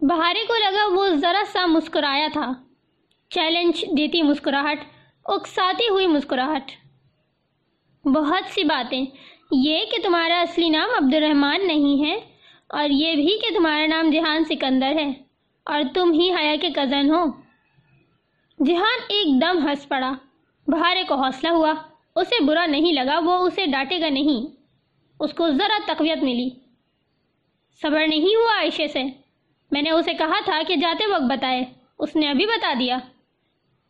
بہارے کو لگا وہ ذرا سا مسکرایا تھا۔ چیلنج دیتی مسکراہٹ، اکساتی ہوئی مسکراہٹ۔ بہت سی باتیں۔ یہ کہ تمہارا اصلی نام عبد الرحمن نہیں ہے اور یہ بھی کہ تمہارا نام جہان سکندر ہے اور تم ہی حیا کے کزن ہو۔ جہان ایک دم ہنس پڑا۔ بہارے کو حوصلہ ہوا۔ اسے برا نہیں لگا، وہ اسے ڈانٹے گا نہیں۔ اس کو ذرا تقویت ملی۔ صبر نہیں ہوا عائشے سے۔ میں نے اسے کہا تھا کہ جاتے وقت بتائے۔ اس نے ابھی بتا دیا۔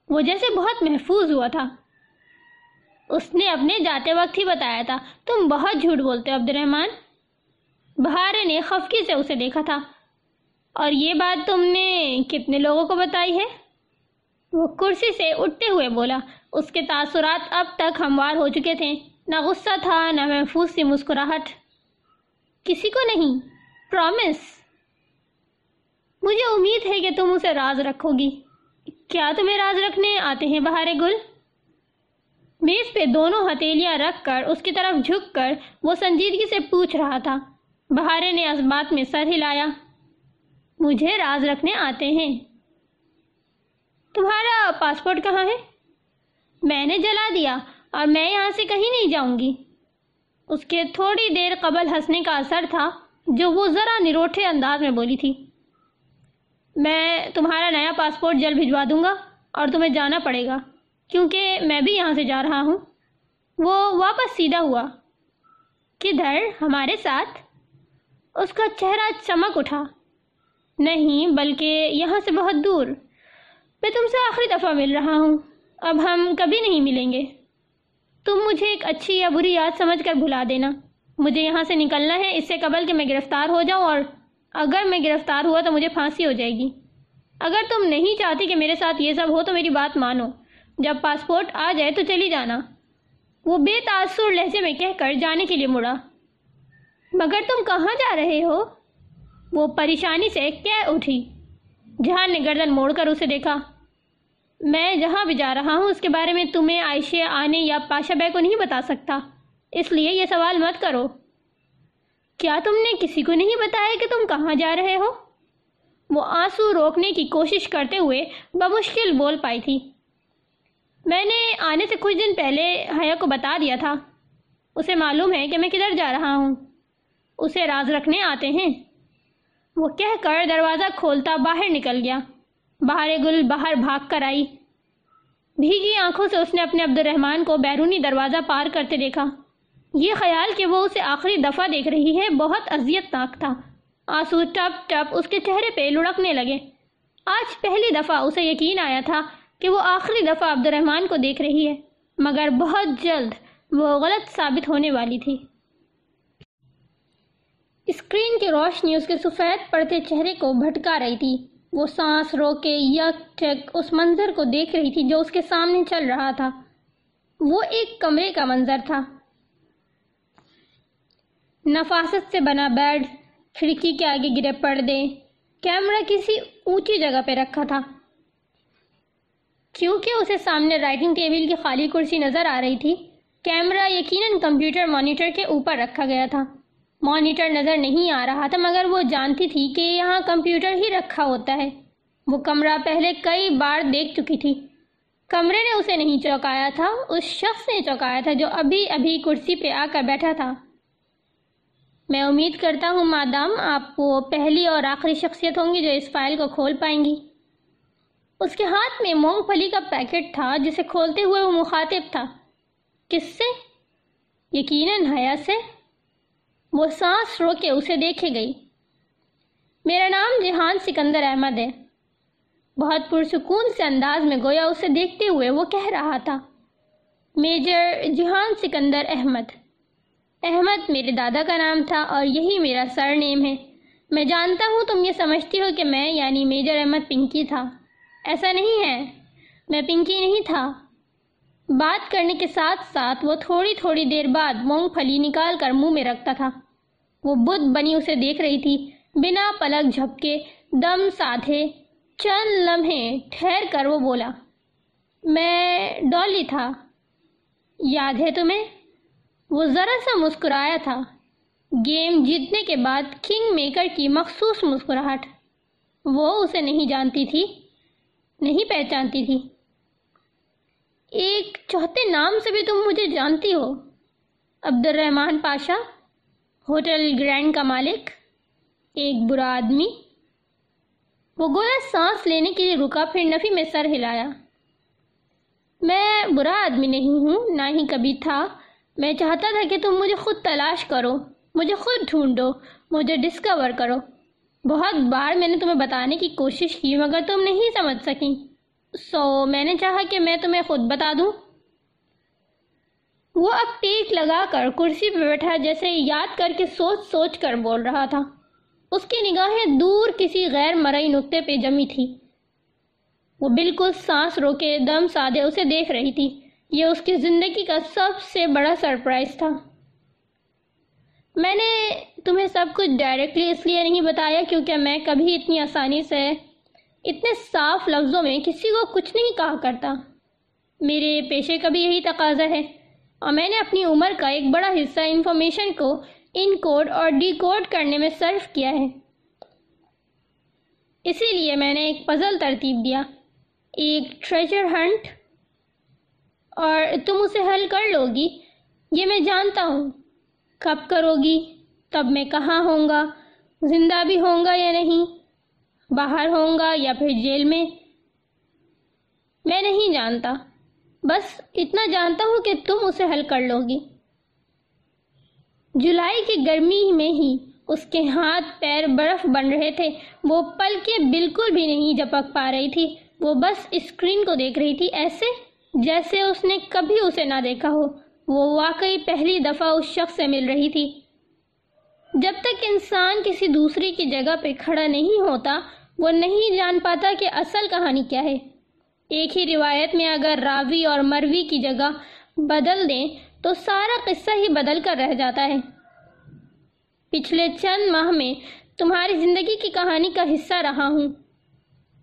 وہ جیسے بہت محفوظ ہوا تھا۔ اس نے اپنے جاتے وقت ہی بتایا تھا۔ تم بہت جھوٹ بولتے ہو عبد الرحمن بہارے نے خفکی سے اسے دیکھا تھا۔ اور یہ بات تم نے کتنے لوگوں کو بتائی ہے؟ وہ کرسی سے اٹھتے ہوئے بولا، اس کے تاثرات اب تک ہموار ہو چکے تھے۔ نہ غصہ تھا، نہ محفوظ سی مسکراہٹ۔ کسی کو نہیں، پرومس۔ مجھے امید ہے کہ تم اسے راز رکھو گی۔ کیا تمہیں راز رکھنے آتے ہیں بہارے گل؟ میز پہ دونوں ہتھیلیاں رکھ کر اس کی طرف جھک کر وہ سنجیدگی سے پوچھ رہا تھا۔ بہارے نے اس بات میں سر ہلایا۔ مجھے راز رکھنے آتے ہیں۔ تمہارا پاسپورٹ کہاں ہے؟ میں نے جلا دیا اور میں یہاں سے کہیں نہیں جاؤں گی۔ اس کے تھوڑی دیر قبل ہنسنے کا اثر تھا جو وہ ذرا نروٹھے انداز میں بولی تھی۔ میں تمہارا نیا پاسپورٹ جلد بھجوا دوں گا اور تمہیں جانا پڑے گا، کیونکہ میں بھی یہاں سے جا رہا ہوں۔ وہ واپس سیدھا ہوا۔ کدھر؟ ہمارے ساتھ؟ اس کا چہرہ چمک اٹھا۔ نہیں، بلکہ یہاں سے بہت دور۔ میں تم سے آخری دفعہ مل رہا ہوں۔ اب ہم کبھی نہیں ملیں گے۔ تم مجھے ایک اچھی یا بری یاد سمجھ کر بھلا دینا۔ مجھے یہاں سے نکلنا ہے، اس سے قبل کہ میں گرفتار ہو جاؤں اور اگر میں گرفتار ہوا تو مجھے پھانسی ہو جائے گی۔ اگر تم نہیں چاہتی کہ میرے ساتھ یہ سب ہو تو میری بات مانو۔ جب پاسپورٹ آ جائے تو چلی جانا۔ وہ بے تاثر لہجے میں کہہ کر جانے کے لیے مڑا۔ مگر تم کہاں جا رہے ہو؟ وہ پریشانی سے کہہ اٹھی۔ جہان نے گردن موڑ کر اسے دیکھا۔ میں جہاں بھی جا رہا ہوں، اس کے بارے میں تمہیں عائشے آنے یا پاشا بے کو نہیں بتا سکتا۔ اس لیے یہ سوال مت کرو۔ کیا تم نے کسی کو نہیں بتایا کہ تم کہاں جا رہے ہو؟ وہ آنسو روکنے کی کوشش کرتے ہوئے بمشکل بول پائی تھی۔ میں نے آنے سے کچھ دن پہلے حیا کو بتا دیا تھا۔ اسے معلوم ہے کہ میں کدھر جا رہا ہوں۔ اسے راز رکھنے آتے ہیں۔ وہ کہہ کر دروازہ کھولتا باہر نکل گیا۔ باہر گل باہر بھاگ کر آئی۔ بھیگی آنکھوں سے اس نے اپنے عبد الرحمن کو بیرونی دروازہ پار کرتے دیکھا۔ یہ خیال کہ وہ اسے آخری دفعہ دیکھ رہی ہے، بہت اذیت ناک تھا۔ آنسو ٹپ ٹپ اس کے چہرے پہ لڑکنے لگے۔ آج پہلی دفعہ اسے یقین آیا تھا کہ وہ آخری دفعہ عبد الرحمن کو دیکھ رہی ہے، مگر بہت جلد وہ غلط ثابت ہونے والی تھی۔ اسکرین کی روشنی اس کے سفید پڑتے چہرے کو بھٹکا رہی تھی۔ وہ سانس رو کے یک ٹھیک اس منظر کو دیکھ رہی تھی جو اس کے سامنے چل رہا تھا۔ وہ ایک کمرے کا منظر تھا۔ نفاست سے بنا بیڈ، کھڑکی کے آگے گرے پردے، کیمرہ کسی اونچی جگہ پہ رکھا تھا۔ کیونکہ اسے سامنے رائٹنگ ٹیبل کی خالی کرسی نظر آ رہی تھی، کیمرہ یقیناً کمپیوٹر مانیٹر کے اوپر رکھا گیا تھا۔ مانیٹر نظر نہیں آ رہا تھا، مگر وہ جانتی تھی کہ یہاں کمپیوٹر ہی رکھا ہوتا ہے۔ وہ کمرہ پہلے کئی بار دیکھ چکی تھی۔ کمرے نے اسے نہیں چوکایا تھا، اس شخص نے چوکایا تھا جو ابھی ابھی کرسی پہ آ کر بیٹھا تھا۔ میں امید کرتا ہوں مادام آپ وہ پہلی اور آخری شخصیت ہوں گی جو اس فائل کو کھول پائیں گی۔ اس کے ہاتھ میں مونگ پھلی کا پیکٹ تھا جسے کھولتے ہوئے وہ مخاطب تھا۔ کس سے؟ یقیناً حیا سے۔ وہ سانس رو کے اسے دیکھے گئی۔ میرا نام جہان سکندر احمد ہے۔ بہت پرسکون سے انداز میں گویا اسے دیکھتے ہوئے وہ کہہ رہا تھا۔ میجر جہان سکندر احمد۔ احمد میرے دادا کا نام تھا اور یہی میرا سر نیم ہے۔ میں جانتا ہوں تم یہ سمجھتی ہو کہ میں یعنی میجر احمد پنکی تھا۔ ایسا نہیں ہے۔ میں پنکی نہیں تھا۔ بات کرنے کے ساتھ ساتھ وہ تھوڑی تھوڑی دیر بعد مونگ پھلی نکال کر منہ میں رکھتا تھا۔ وہ بدھ بنی اسے دیکھ رہی تھی۔ بنا پلک جھپکے دم سادھے چند لمحے ٹھہر کر وہ بولا، میں ڈولی تھا۔ یاد ہے تمہیں؟ وہ ذرا سا مسکرایا تھا۔ گیم جیتنے کے بعد کنگ میکر کی مخصوص مسکراہٹ۔ وہ اسے نہیں جانتی تھی، نہیں پہچانتی تھی۔ ایک چوتھے نام سے بھی تم مجھے جانتی ہو۔ عبد الرحمن پاشا، ہوٹل گرینڈ کا مالک، ایک برا آدمی۔ وہ گویا سانس لینے کے لیے رکا، پھر نفی میں سر ہلایا۔ میں برا آدمی نہیں ہوں، نہ ہی کبھی تھا۔ میں چاہتا تھا کہ تم مجھے خود تلاش کرو، مجھے خود ڈھونڈو، مجھے ڈسکور کرو۔ بہت بار میں نے تمہیں بتانے کی کوشش کی مگر تم نہیں سمجھ سکیں۔ سو میں نے چاہا کہ میں تمہیں خود بتا دوں۔ وہ اب ٹیک لگا کر کرسی پہ بیٹھا جیسے یاد کر کے سوچ سوچ کر بول رہا تھا۔ اس کی نگاہیں دور کسی غیر مرئی نقطے پہ جمی تھی وہ بالکل سانس روکے دم سادے اسے دیکھ رہی تھی۔ یہ اس کی زندگی کا سب سے بڑا سرپرائز تھا۔ میں نے تمہیں سب کچھ ڈائریکٹلی اس لیے نہیں بتایا کیونکہ میں کبھی اتنی آسانی سے، اتنے صاف لفظوں میں کسی کو کچھ نہیں کہا کرتا۔ میرے پیشے کا بھی یہی تقاضا ہے۔ اور میں نے اپنی عمر کا ایک بڑا حصہ انفارمیشن کو ان کوڈ اور ڈی کوڈ کرنے میں صرف کیا ہے۔ اسی لیے میں نے ایک پزل ترتیب دیا۔ ایک ٹریجر ہنٹ اور تم اسے حل کر لو گی یہ میں جانتا ہوں۔ کب کرو گی تب میں کہاں ہوں گا؟ زندہ بھی ہوں گا یا نہیں؟ باہر ہوں گا یا پھر جیل میں؟ میں نہیں جانتا۔ بس اتنا جانتا ہوں کہ تم اسے حل کر لو گی جولائی کی گرمی میں ہی اس کے ہاتھ پیر برف بن رہے تھے۔ وہ پل کے بالکل بھی نہیں جپک پا رہی تھی۔ وہ بس اسکرین کو دیکھ رہی تھی۔ ایسے جیسے اس نے کبھی اسے نہ دیکھا ہو، وہ واقعی پہلی دفعہ اس شخص سے مل رہی تھی۔ جب تک انسان کسی دوسری کی جگہ پہ کھڑا نہیں ہوتا، وہ نہیں جان پاتا کہ اصل کہانی کیا ہے۔ ایک ہی روایت میں اگر راوی اور مروی کی جگہ بدل دیں، تو سارا قصہ ہی بدل کر رہ جاتا ہے۔ پچھلے چند ماہ میں تمہاری زندگی کی کہانی کا حصہ رہا ہوں۔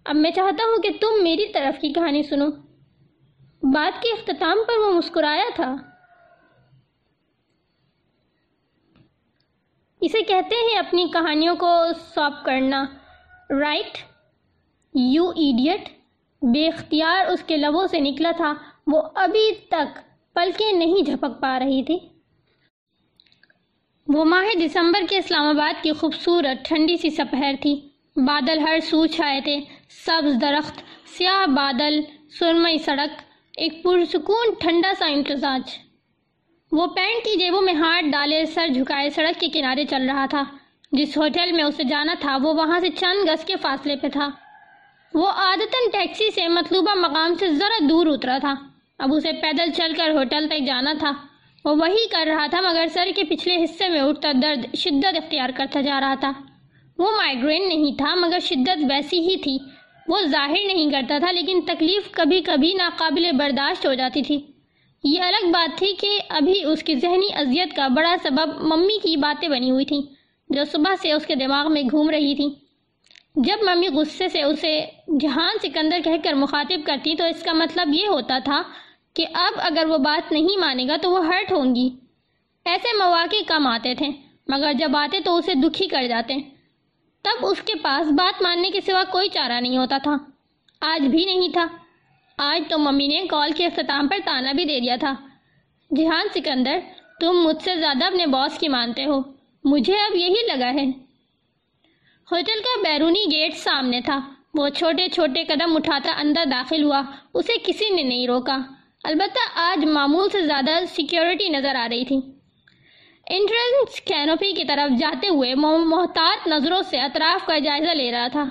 اب میں چاہتا ہوں کہ تم میری طرف کی کہانی سنو۔ بات کے اختتام پر وہ مسکرایا تھا۔ اسے کہتے ہیں اپنی کہانیوں کو ساپ کرنا۔ رائٹ۔ You idiot. بے اختیار اس کے لبوں سے نکلا تھا۔ وہ ابھی تک پلکیں نہیں جھپک پا رہی تھی۔ وہ ماہ دسمبر کے اسلام آباد کی خوبصورت ٹھنڈی سی سپہر تھی۔ بادل ہر سو چھائے تھے۔ سبز درخت، سیاہ بادل، سرمئی سڑک ایک پرسکون ٹھنڈا سا امتزاج وہ پینٹ کی جیبوں میں ہاتھ ڈالے، سر جھکائے، سڑک کے کنارے چل رہا تھا۔ جس ہوٹل میں اسے جانا تھا، وہ وہاں سے چند گز کے فاصلے پہ تھا۔ وہ عادتاً ٹیکسی سے مطلوبہ مقام سے ذرا دور اترا تھا۔ اب اسے پیدل چل کر ہوٹل تک جانا تھا۔ وہ وہی کر رہا تھا، مگر سر کے پچھلے حصے میں اٹھتا درد، شدت اختیار کرتا جا رہا تھا۔ وہ مائگرین نہیں تھا، مگر شدت ویسی ہی تھی۔ وہ ظاہر نہیں کرتا تھا، لیکن تکلیف کبھی کبھی ناقابل برداشت ہو جاتی تھی۔ یہ الگ بات تھی کہ ابھی اس کی ذہنی اذیت کا بڑا سبب ممی کی باتیں بنی ہوئی تھیں، جو صبح سے اس کے دماغ میں گھوم رہی تھیں۔ جب ممی غصے سے اسے جہان سکندر کہہ کر مخاطب کرتی، تو اس کا مطلب یہ ہوتا تھا کہ اب اگر وہ بات نہیں مانے گا تو وہ ہرٹ ہوں گی۔ ایسے مواقع کم آتے تھے، مگر جب آتے تو اسے دکھی کر جاتے۔ تب اس کے پاس بات ماننے کے سوا کوئی چارہ نہیں ہوتا تھا۔ آج بھی نہیں تھا۔ آج تو ممی نے کال کے اختتام پر تانا بھی دے دیا تھا۔ جہان سکندر، تم مجھ سے زیادہ اپنے باس کی مانتے ہو۔ مجھے اب یہی لگا ہے۔ ہوٹل کا بیرونی گیٹ سامنے تھا۔ وہ چھوٹے چھوٹے قدم اٹھاتا اندر داخل ہوا۔ اسے کسی نے نہیں روکا۔ البتہ آج معمول سے زیادہ سیکیورٹی نظر آ رہی تھی۔ انٹرنس کینوپی کی طرف جاتے ہوئے محتاط نظروں سے اطراف کا جائزہ لے رہا تھا۔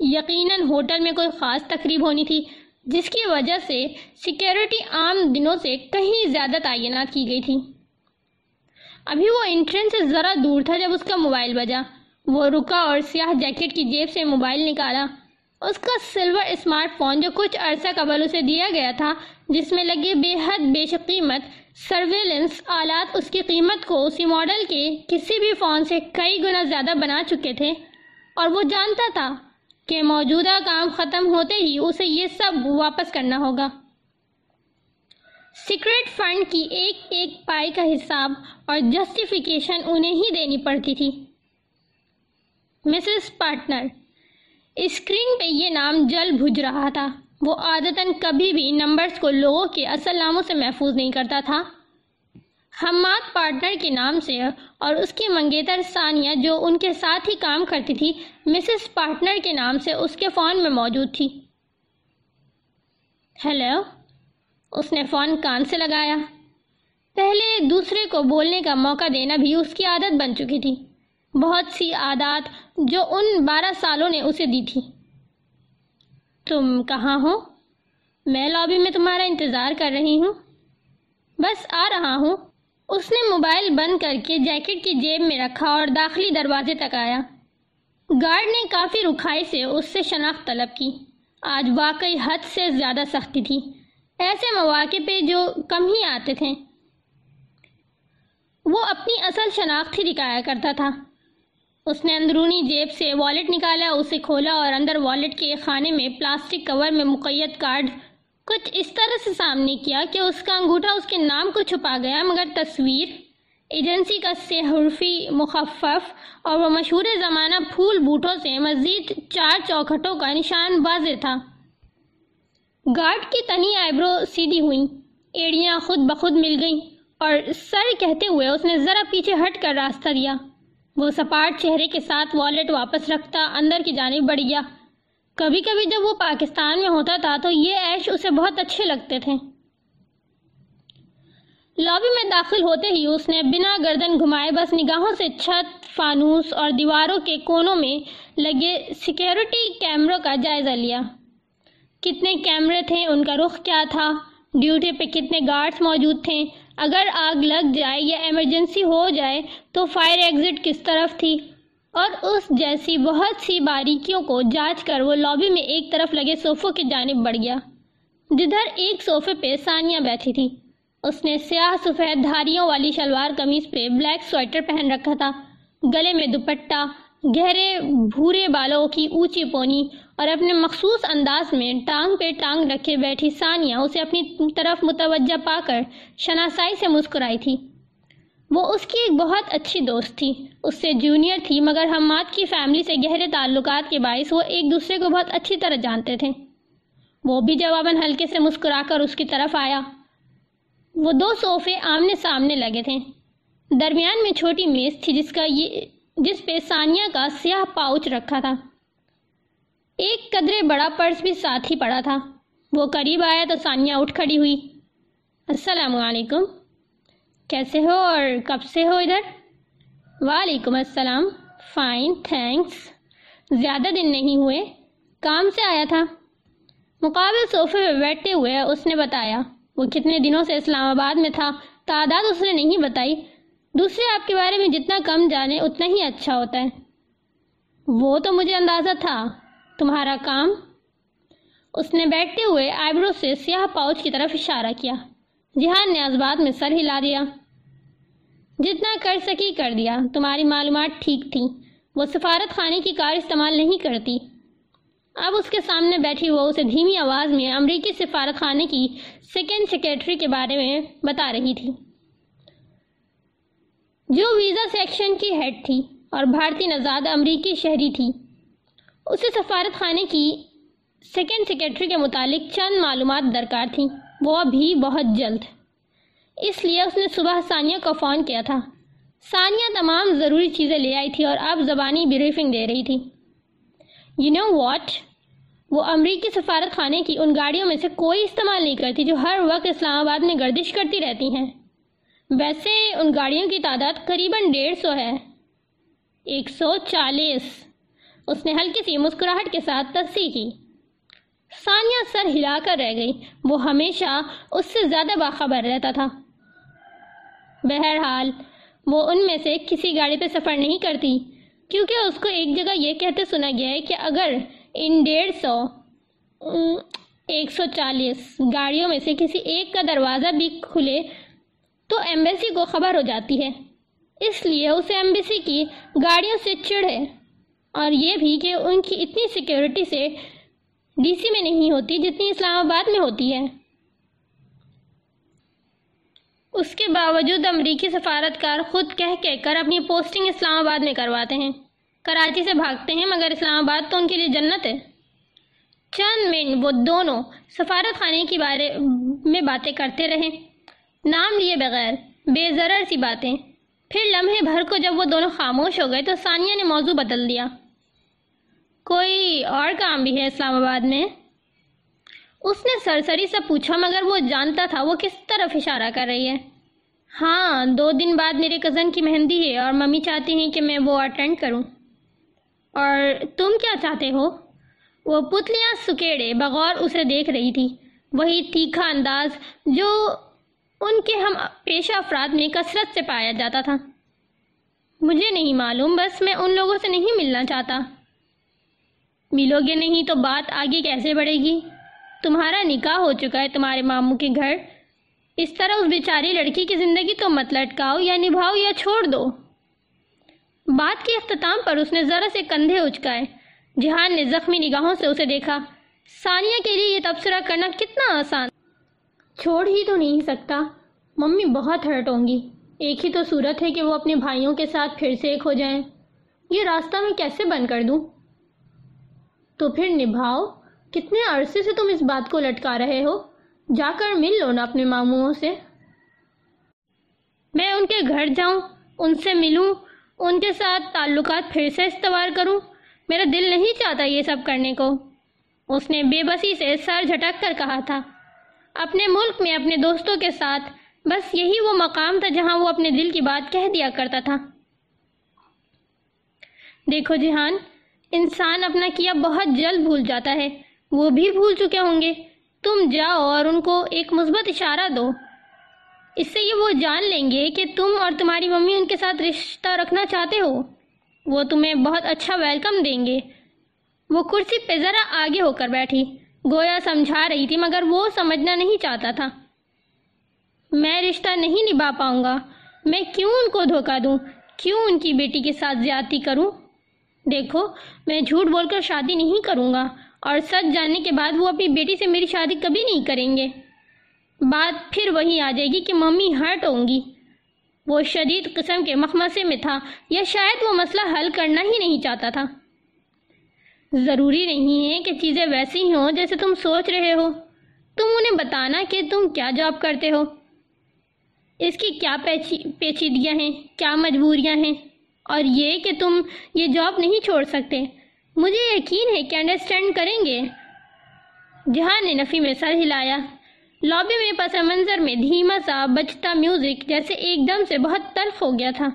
یقیناً ہوٹل میں کوئی خاص تقریب ہونی تھی، جس کی وجہ سے سیکیورٹی عام دنوں سے کہیں زیادہ تعینات کی گئی تھی۔ ابھی وہ انٹرنس سے ذرا دور تھا جب اس کا موبائل بجا۔ وہ رکا اور سیاہ جیکٹ کی جیب سے موبائل نکالا۔ اس کا سلور اسمارٹ فون جو کچھ عرصہ قبل اسے دیا گیا تھا، جس میں لگے بے حد بیش قیمت سرویلنس آلات اس کی قیمت کو اسی ماڈل کے کسی بھی فون سے کئی گنا زیادہ بنا چکے تھے اور وہ جانتا تھا کہ موجودہ کام ختم ہوتے ہی اسے یہ سب واپس کرنا ہوگا۔ سیکرٹ فنڈ کی ایک ایک پائی کا حساب اور جسٹیفیکیشن انہیں ہی دینی پڑتی تھی۔ مسز پارٹنر، اسکرین پہ یہ نام جل بھج رہا تھا۔ وہ عادتاً کبھی بھی نمبرز کو لوگوں کے اصل ناموں سے محفوظ نہیں کرتا تھا۔ حماد پارٹنر کے نام سے اور اس کی منگیتر ثانیہ جو ان کے ساتھ ہی کام کرتی تھی، مسز پارٹنر کے نام سے اس کے فون میں موجود تھی۔ ہیلو، اس نے فون کان سے لگایا۔ پہلے دوسرے کو بولنے کا موقع دینا بھی اس کی عادت بن چکی تھی۔ بہت سی عادات جو ان بارہ سالوں نے اسے دی تھی۔ تم کہاں ہو؟ میں لابی میں تمہارا انتظار کر رہی ہوں۔ بس آ رہا ہوں۔ اس نے موبائل بند کر کے جیکٹ کی جیب میں رکھا اور داخلی دروازے تک آیا۔ گارڈ نے کافی رکھائی سے اس سے شناخت طلب کی۔ آج واقعی حد سے زیادہ سختی تھی۔ ایسے مواقع پہ جو کم ہی آتے تھے۔ وہ اپنی اصل شناخت ہی دکھایا کرتا تھا۔ اس نے اندرونی جیب سے والیٹ نکالا، اسے کھولا اور اندر والیٹ کے خانے میں پلاسٹک کور میں مقید کارڈ کچھ اس طرح سے سامنے کیا کہ اس کا انگوٹھا اس کے نام کو چھپا گیا، مگر تصویر ایجنسی کا سے حرفی مخفف اور وہ مشہور زمانہ پھول بوٹوں سے مزید چار چوکھٹوں کا نشان واضح تھا۔ گارڈ کی تنی آئیبرو سیدھی ہوئیں، ایڑیاں خود بخود مل گئیں اور سر کہتے ہوئے اس نے ذرا پیچھے ہٹ کر راستہ دیا۔ وہ سپاٹ چہرے کے ساتھ والیٹ واپس رکھتا، اندر کی جانب بڑھ گیا۔ کبھی کبھی جب وہ پاکستان میں ہوتا تھا تو یہ عیش اسے بہت اچھے لگتے تھے۔ لابی میں داخل ہوتے ہی اس نے بنا گردن گھمائے، بس نگاہوں سے چھت، فانوس اور دیواروں کے کونوں میں لگے سیکیورٹی کیمروں کا جائزہ لیا۔ کتنے کیمرے تھے، ان کا رخ کیا تھا؟ ڈیوٹی پہ کتنے گارڈز موجود تھے؟ اگر آگ لگ جائے یا ایمرجنسی ہو جائے تو فائر ایگزٹ کس طرف تھی؟ اور اس جیسی بہت سی باریکیوں کو جانچ کر وہ لابی میں ایک طرف لگے صوفوں کی جانب بڑھ گیا۔ جدھر ایک صوفے پہ ثانیہ بیٹھی تھی۔ اس نے سیاہ سفید دھاریوں والی شلوار قمیض پہ بلیک سویٹر پہن رکھا تھا۔ گلے میں دوپٹہ، گہرے بھورے بالوں کی اونچی پونی اور اپنے مخصوص انداز میں ٹانگ پہ ٹانگ رکھے بیٹھی ثانیہ اسے اپنی طرف متوجہ پا کر شناسائی سے مسکرائی تھی۔ وہ اس کی ایک بہت اچھی دوست تھی۔ اس سے جونیئر تھی، مگر حماد کی فیملی سے گہرے تعلقات کے باعث وہ ایک دوسرے کو بہت اچھی طرح جانتے تھے۔ وہ بھی جواباً ہلکے سے مسکرا کر اس کی طرف آیا۔ وہ دو صوفے آمنے سامنے لگے تھے۔ درمیان میں چھوٹی میز تھی جس کا یہ جس پہ ثانیہ کا سیاہ پاؤچ رکھا تھا۔ ایک قدرے بڑا پرس بھی ساتھ ہی پڑا تھا۔ وہ قریب آیا تو ثانیہ اٹھ کھڑی ہوئی۔ السلام علیکم۔ کیسے ہو اور کب سے ہو ادھر؟ وعلیکم السلام۔ Fine, thanks. زیادہ دن نہیں ہوئے۔ کام سے آیا تھا۔ مقابل صوفے میں بیٹھتے ہوئے اس نے بتایا، وہ کتنے دنوں سے اسلام آباد میں تھا۔ تعداد اس نے نہیں بتائی۔ دوسرے آپ کے بارے میں جتنا کم جانے، اتنا ہی اچھا ہوتا ہے۔ وہ تو مجھے اندازہ تھا۔ تمہارا کام؟ اس نے بیٹھتے ہوئے آئیبرو سے سیاہ پاؤچ کی طرف اشارہ کیا۔ جہان نے ازباد میں سر ہلا دیا۔ جتنا کر سکی کر دیا۔ تمہاری معلومات ٹھیک تھی وہ سفارت خانے کی کار استعمال نہیں کرتی۔ اب اس کے سامنے بیٹھی وہ اسے دھیمی آواز میں امریکی سفارت خانے کی سیکنڈ سیکیٹری کے بارے میں بتا رہی تھی۔ جو ویزا سیکشن کی ہیڈ تھی اور بھارتی نژاد امریکی شہری تھی۔ اسے سفارت خانے کی سیکنڈ سیکیٹری کے متعلق چند معلومات درکار تھیں۔ وہ ابھی بہت جلد۔ اس لیے اس نے صبح ثانیہ کو فون کیا تھا۔ ثانیہ تمام ضروری چیزیں لے آئی تھی اور اب زبانی بریفنگ دے رہی تھی۔ یو نو واٹ وہ امریکی سفارت خانے کی ان گاڑیوں میں سے کوئی استعمال نہیں کرتی جو ہر وقت اسلام آباد میں گردش کرتی رہتی ہیں۔ ویسے ان گاڑیوں کی تعداد قریباً ڈیڑھ سو ہے۔ ایک سو چالیس۔ اس نے ہلکی سی مسکراہٹ کے ساتھ تصحیح کی۔ ثانیہ سر ہلا کر رہ گئی۔ وہ ہمیشہ اس سے زیادہ باخبر رہتا تھا۔ بہرحال، وہ ان میں سے کسی گاڑی پہ سفر نہیں کرتی۔ کیونکہ اس کو ایک جگہ یہ کہتے سنا گیا ہے کہ اگر ان ڈیڑھ سو ایک سو چالیس گاڑیوں میں سے کسی ایک کا دروازہ بھی کھلے تو ایمبیسی کو خبر ہو جاتی ہے۔ اس لیے اسے ایمبیسی کی گاڑیوں سے چڑھ ہے اور یہ بھی کہ ان کی اتنی سیکیورٹی سے ڈی سی میں نہیں ہوتی جتنی اسلام آباد میں ہوتی ہے۔ اس کے باوجود امریکی سفارتکار خود کہہ کہہ کر اپنی پوسٹنگ اسلام آباد میں کرواتے ہیں۔ کراچی سے بھاگتے ہیں مگر اسلام آباد تو ان کے لیے جنت ہے۔ چند منٹ وہ دونوں سفارت خانے کی بارے میں باتیں کرتے رہے۔ نام لیے بغیر بے ضرر سی باتیں۔ پھر لمحے بھر کو جب وہ دونوں خاموش ہو گئے تو ثانیہ نے موضوع بدل دیا۔ کوئی اور کام بھی ہے اسلام آباد میں؟ اس نے سرسری سے پوچھا، مگر وہ جانتا تھا وہ کس طرف اشارہ کر رہی ہے۔ ہاں دو دن بعد میرے کزن کی مہندی ہے اور ممی چاہتی ہیں کہ میں وہ اٹینڈ کروں۔ اور تم کیا چاہتے ہو؟ وہ پتلیاں سکیڑے بغور اسے دیکھ رہی تھی۔ وہی تیکھا انداز جو ان کے ہم پیشہ افراد میں کثرت سے پایا جاتا تھا۔ مجھے نہیں معلوم، بس میں ان لوگوں سے نہیں ملنا چاہتا۔ ملو گے نہیں تو بات آگے کیسے بڑھے گی؟ تمہارا نکاح ہو چکا ہے تمہارے ماموں کے گھر۔ اس طرح اس بیچاری لڑکی کی زندگی تو مت لٹکاؤ یا نبھاؤ یا چھوڑ دو۔ بات کے اختتام پر اس نے ذرا سے کندھے اچکائے۔ جہان نے زخمی نگاہوں سے اسے دیکھا۔ ثانیہ کے لیے یہ تبصرہ کرنا کتنا آسان۔ چھوڑ ہی تو نہیں سکتا۔ ممی بہت ہرٹ ہوں گی۔ ایک ہی تو صورت ہے کہ وہ اپنے بھائیوں کے ساتھ پھر سے ایک ہو جائیں۔ یہ راستہ میں کیسے بند کر دوں؟ تو پھر نبھاؤ، کتنے عرصے سے تم اس بات کو لٹکا رہے ہو؟ جا کر مل لو نا اپنے ماموں سے۔ میں ان کے گھر جاؤں، ان سے ملوں، ان کے ساتھ تعلقات پھر سے استوار کروں۔ میرا دل نہیں چاہتا یہ سب کرنے کو۔ اس نے بے بسی سے سر جھٹک کر کہا تھا، اپنے ملک میں اپنے دوستوں کے ساتھ، بس یہی وہ مقام تھا جہاں وہ اپنے دل کی بات کہہ دیا کرتا تھا۔ دیکھو جہان انسان اپنا کیا بہت جلد بھول جاتا ہے۔ وہ بھی بھول چکے ہوں گے۔ تم جاؤ اور ان کو ایک مثبت اشارہ دو۔ اس سے یہ وہ جان لیں گے کہ تم اور تمہاری ممی ان کے ساتھ رشتہ رکھنا چاہتے ہو۔ وہ تمہیں بہت اچھا ویلکم دیں گے۔ وہ کرسی پہ ذرا آگے ہو کر بیٹھی۔ گویا سمجھا رہی تھی، مگر وہ سمجھنا نہیں چاہتا تھا۔ میں رشتہ نہیں نبھا پاؤں گا۔ میں کیوں ان کو دھوکہ دوں؟ کیوں ان کی بیٹی کے ساتھ زیادتی کروں؟ دیکھو، میں جھوٹ بول کر شادی نہیں کروں گا، اور سچ جاننے کے بعد وہ اپنی بیٹی سے میری شادی کبھی نہیں کریں گے۔ بات پھر وہی آ جائے گی کہ ممی ہرٹ ہوں گی۔ وہ شدید قسم کے مخمسے میں تھا، یا شاید وہ مسئلہ حل کرنا ہی نہیں چاہتا تھا۔ ضروری نہیں ہے کہ چیزیں ویسی ہی ہوں جیسے تم سوچ رہے ہو۔ تم انہیں بتانا کہ تم کیا جاب کرتے ہو۔ اس کی کیا پیچیدگیاں ہیں، کیا مجبوریاں ہیں؟ اور یہ کہ تم یہ جاب نہیں چھوڑ سکتے۔ مجھے یقین ہے کہ انڈرسٹینڈ کریں گے۔ جہاں نے نفی میں سر ہلایا۔ لابی میں پس منظر میں دھیما سا بچتا میوزک جیسے ایک دم سے بہت تلخ ہو گیا تھا۔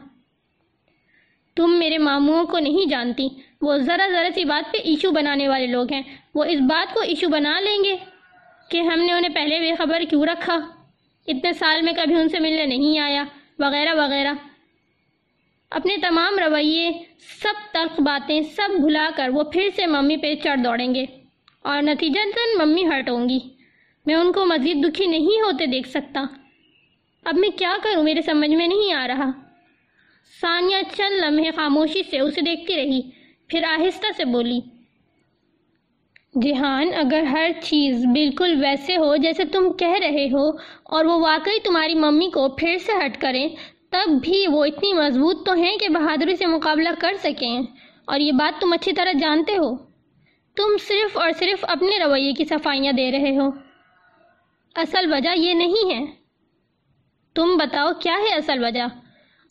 تم میرے ماموں کو نہیں جانتی۔ وہ ذرا ذرا سی بات پہ ایشو بنانے والے لوگ ہیں۔ وہ اس بات کو ایشو بنا لیں گے کہ ہم نے انہیں پہلے بے خبر کیوں رکھا؟ اتنے سال میں کبھی ان سے ملنے نہیں آیا۔ وغیرہ وغیرہ۔ اپنے تمام رویے، سب تلخ باتیں، سب بھلا کر وہ پھر سے ممی پہ چڑھ دوڑیں گے۔ اور نتیجہ ممی ہرٹ ہوں گی۔ میں ان کو مزید دکھی نہیں ہوتے دیکھ سکتا۔ اب میں کیا کروں؟ میرے سمجھ میں نہیں آ رہا۔ ثانیہ چند لمحے خاموشی سے اسے دیکھتی رہی، پھر آہستہ سے بولی، جہان، اگر ہر چیز بالکل ویسے ہو جیسے تم کہہ رہے ہو اور وہ واقعی تمہاری ممی کو پھر سے ہٹ کریں تب بھی وہ اتنی مضبوط تو ہیں کہ بہادری سے مقابلہ کر سکیں۔ اور یہ بات تم اچھی طرح جانتے ہو۔ تم صرف اور صرف اپنے رویے کی صفائیاں دے رہے ہو۔ اصل وجہ یہ نہیں ہے۔ تم بتاؤ کیا ہے اصل وجہ؟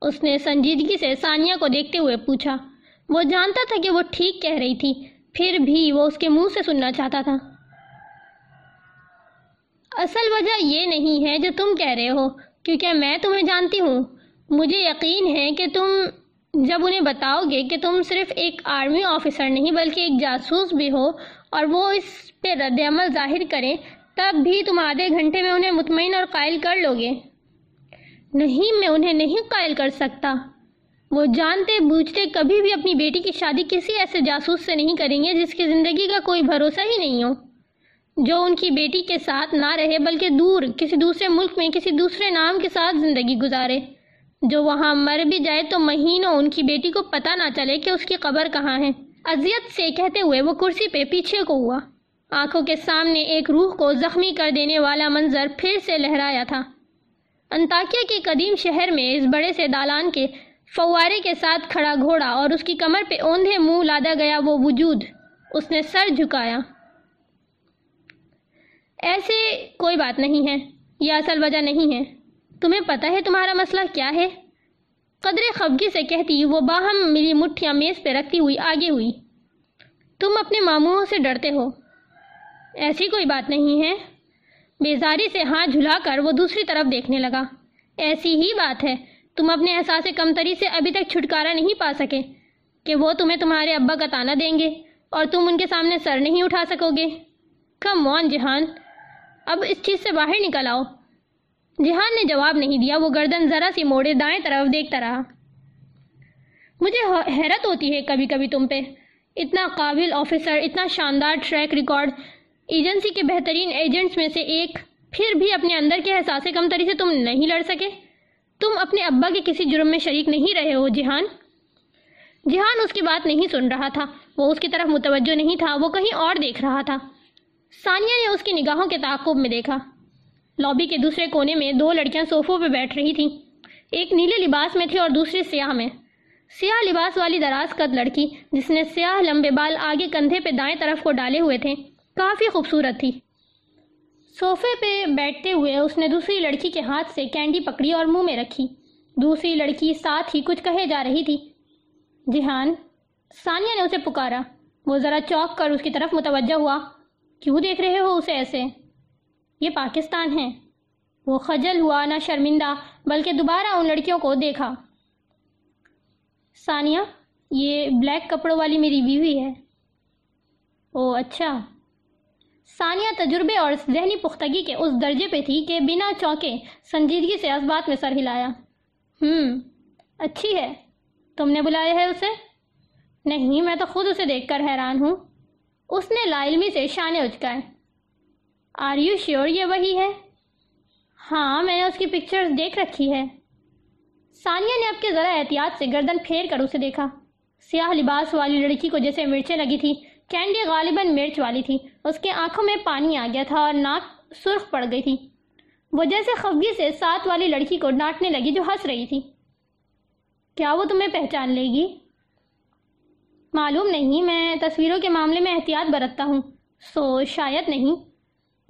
اس نے سنجیدگی سے ثانیہ کو دیکھتے ہوئے پوچھا۔ وہ جانتا تھا کہ وہ ٹھیک کہہ رہی تھی، پھر بھی وہ اس کے منہ سے سننا چاہتا تھا۔ اصل وجہ یہ نہیں ہے جو تم کہہ رہے ہو، کیونکہ میں تمہیں جانتی ہوں۔ مجھے یقین ہے کہ تم جب انہیں بتاؤ گے کہ تم صرف ایک آرمی آفیسر نہیں بلکہ ایک جاسوس بھی ہو اور وہ اس پہ رد عمل ظاہر کریں، تب بھی تم آدھے گھنٹے میں انہیں مطمئن اور قائل کر لو گے۔ نہیں، میں انہیں نہیں قائل کر سکتا۔ وہ جانتے بوجھتے کبھی بھی اپنی بیٹی کی شادی کسی ایسے جاسوس سے نہیں کریں گے جس کی زندگی کا کوئی بھروسہ ہی نہیں ہو۔ جو ان کی بیٹی کے ساتھ نہ رہے بلکہ دور، کسی دوسرے ملک میں، کسی دوسرے نام کے ساتھ زندگی گزارے۔ جو وہاں مر بھی جائے تو مہینوں ان کی بیٹی کو پتہ نہ چلے کہ اس کی قبر کہاں ہے۔ اذیت سے کہتے ہوئے وہ کرسی پہ پیچھے کو ہوا۔ آنکھوں کے سامنے ایک روح کو زخمی کر دینے والا منظر پھر سے لہرایا تھا۔ انتاکیہ کے قدیم شہر میں اس بڑے سے دالان کے فوارے کے ساتھ کھڑا گھوڑا اور اس کی کمر پہ اوندھے منہ لادا گیا وہ وجود۔ اس نے سر جھکایا۔ ایسے کوئی بات نہیں ہے۔ یہ اصل وجہ نہیں ہے۔ تمہیں پتہ ہے تمہارا مسئلہ کیا ہے؟ قدرے خفگی سے کہتی، وہ باہم ملی مٹھیاں میز پہ رکھتی ہوئی آگے ہوئی۔ تم اپنے ماموں سے ڈرتے ہو۔ ایسی کوئی بات نہیں ہے۔ بیزاری سے ہاتھ جھلا کر وہ دوسری طرف دیکھنے لگا۔ ایسی ہی بات ہے۔ تم اپنے احساس کمتری سے ابھی تک چھٹکارا نہیں پا سکے کہ وہ تمہیں تمہارے ابا کا تانا دیں گے اور تم ان کے سامنے سر نہیں اٹھا سکو گے۔ کم مون جہان۔ اب اس چیز سے باہر نکل آؤ۔ جہان نے جواب نہیں دیا، وہ گردن ذرا سی موڑے دائیں طرف دیکھتا رہا۔ مجھے حیرت ہوتی ہے کبھی کبھی تم پہ۔ اتنا قابل آفیسر اتنا شاندار ٹریک ریکارڈ ایجنسی کے بہترین ایجنٹس میں سے ایک۔ پھر بھی اپنے اندر کے احساس کمتری سے تم نہیں لڑ سکے۔ تم اپنے ابا کے کسی جرم میں شریک نہیں رہے ہو، جہان۔ جہان اس کی بات نہیں سن رہا تھا۔ وہ اس کی طرف متوجہ نہیں تھا، وہ کہیں اور دیکھ رہا تھا۔ ثانیہ نے اس کی نگاہوں کے تعاقب میں دیکھا۔ لابی کے دوسرے کونے میں دو لڑکیاں صوفوں پہ بیٹھ رہی تھیں۔ ایک نیلے لباس میں تھی اور دوسری سیاہ میں۔ سیاہ لباس والی دراز قد لڑکی، جس نے سیاہ لمبے بال آگے کندھے پہ دائیں طرف کو ڈالے ہوئے تھے، کافی خوبصورت تھی۔ صوفے پہ بیٹھتے ہوئے اس نے دوسری لڑکی کے ہاتھ سے کینڈی پکڑی اور منہ میں رکھی۔ دوسری لڑکی ساتھ ہی کچھ کہے جا رہی تھی۔ جہان ثانیہ نے اسے پکارا۔ وہ ذرا چوک کر اس کی طرف متوجہ ہوا۔ کیوں دیکھ رہے ہو اسے ایسے؟ یہ پاکستان ہے۔ وہ خجل ہوا، نہ شرمندہ، بلکہ دوبارہ ان لڑکیوں کو دیکھا۔ ثانیہ، یہ بلیک کپڑوں والی میری بیوی ہے۔ او اچھا۔ ثانیہ، تجربے اور ذہنی پختگی کے اس درجے پہ تھی کہ بنا چوکے سنجیدگی سے اس بات میں سر ہلایا۔ ہم اچھی ہے۔ تم نے بلایا ہے اسے؟ نہیں، میں تو خود اسے دیکھ کر حیران ہوں۔ اس نے لا علمی سے شانے اچکائے۔ آر یو شیور یہ وہی ہے? ہاں میں نے اس کی پکچرز دیکھ رکھی ہے۔ ثانیہ نے اب کے ذرا احتیاط سے گردن پھیر کر اسے دیکھا۔ سیاہ لباس والی لڑکی کو جیسے مرچیں لگی تھی کینڈی غالباً مرچ والی تھی۔ اس کے آنکھوں میں پانی آ گیا تھا اور ناک سرخ پڑ گئی تھی۔ وہ جیسے خفگی سے ساتھ والی لڑکی کو ڈانٹنے لگی جو ہنس رہی تھی۔ کیا وہ تمہیں پہچان لے گی؟ معلوم نہیں، میں تصویروں کے معاملے میں احتیاط برتتا ہوں۔ سو، شاید نہیں۔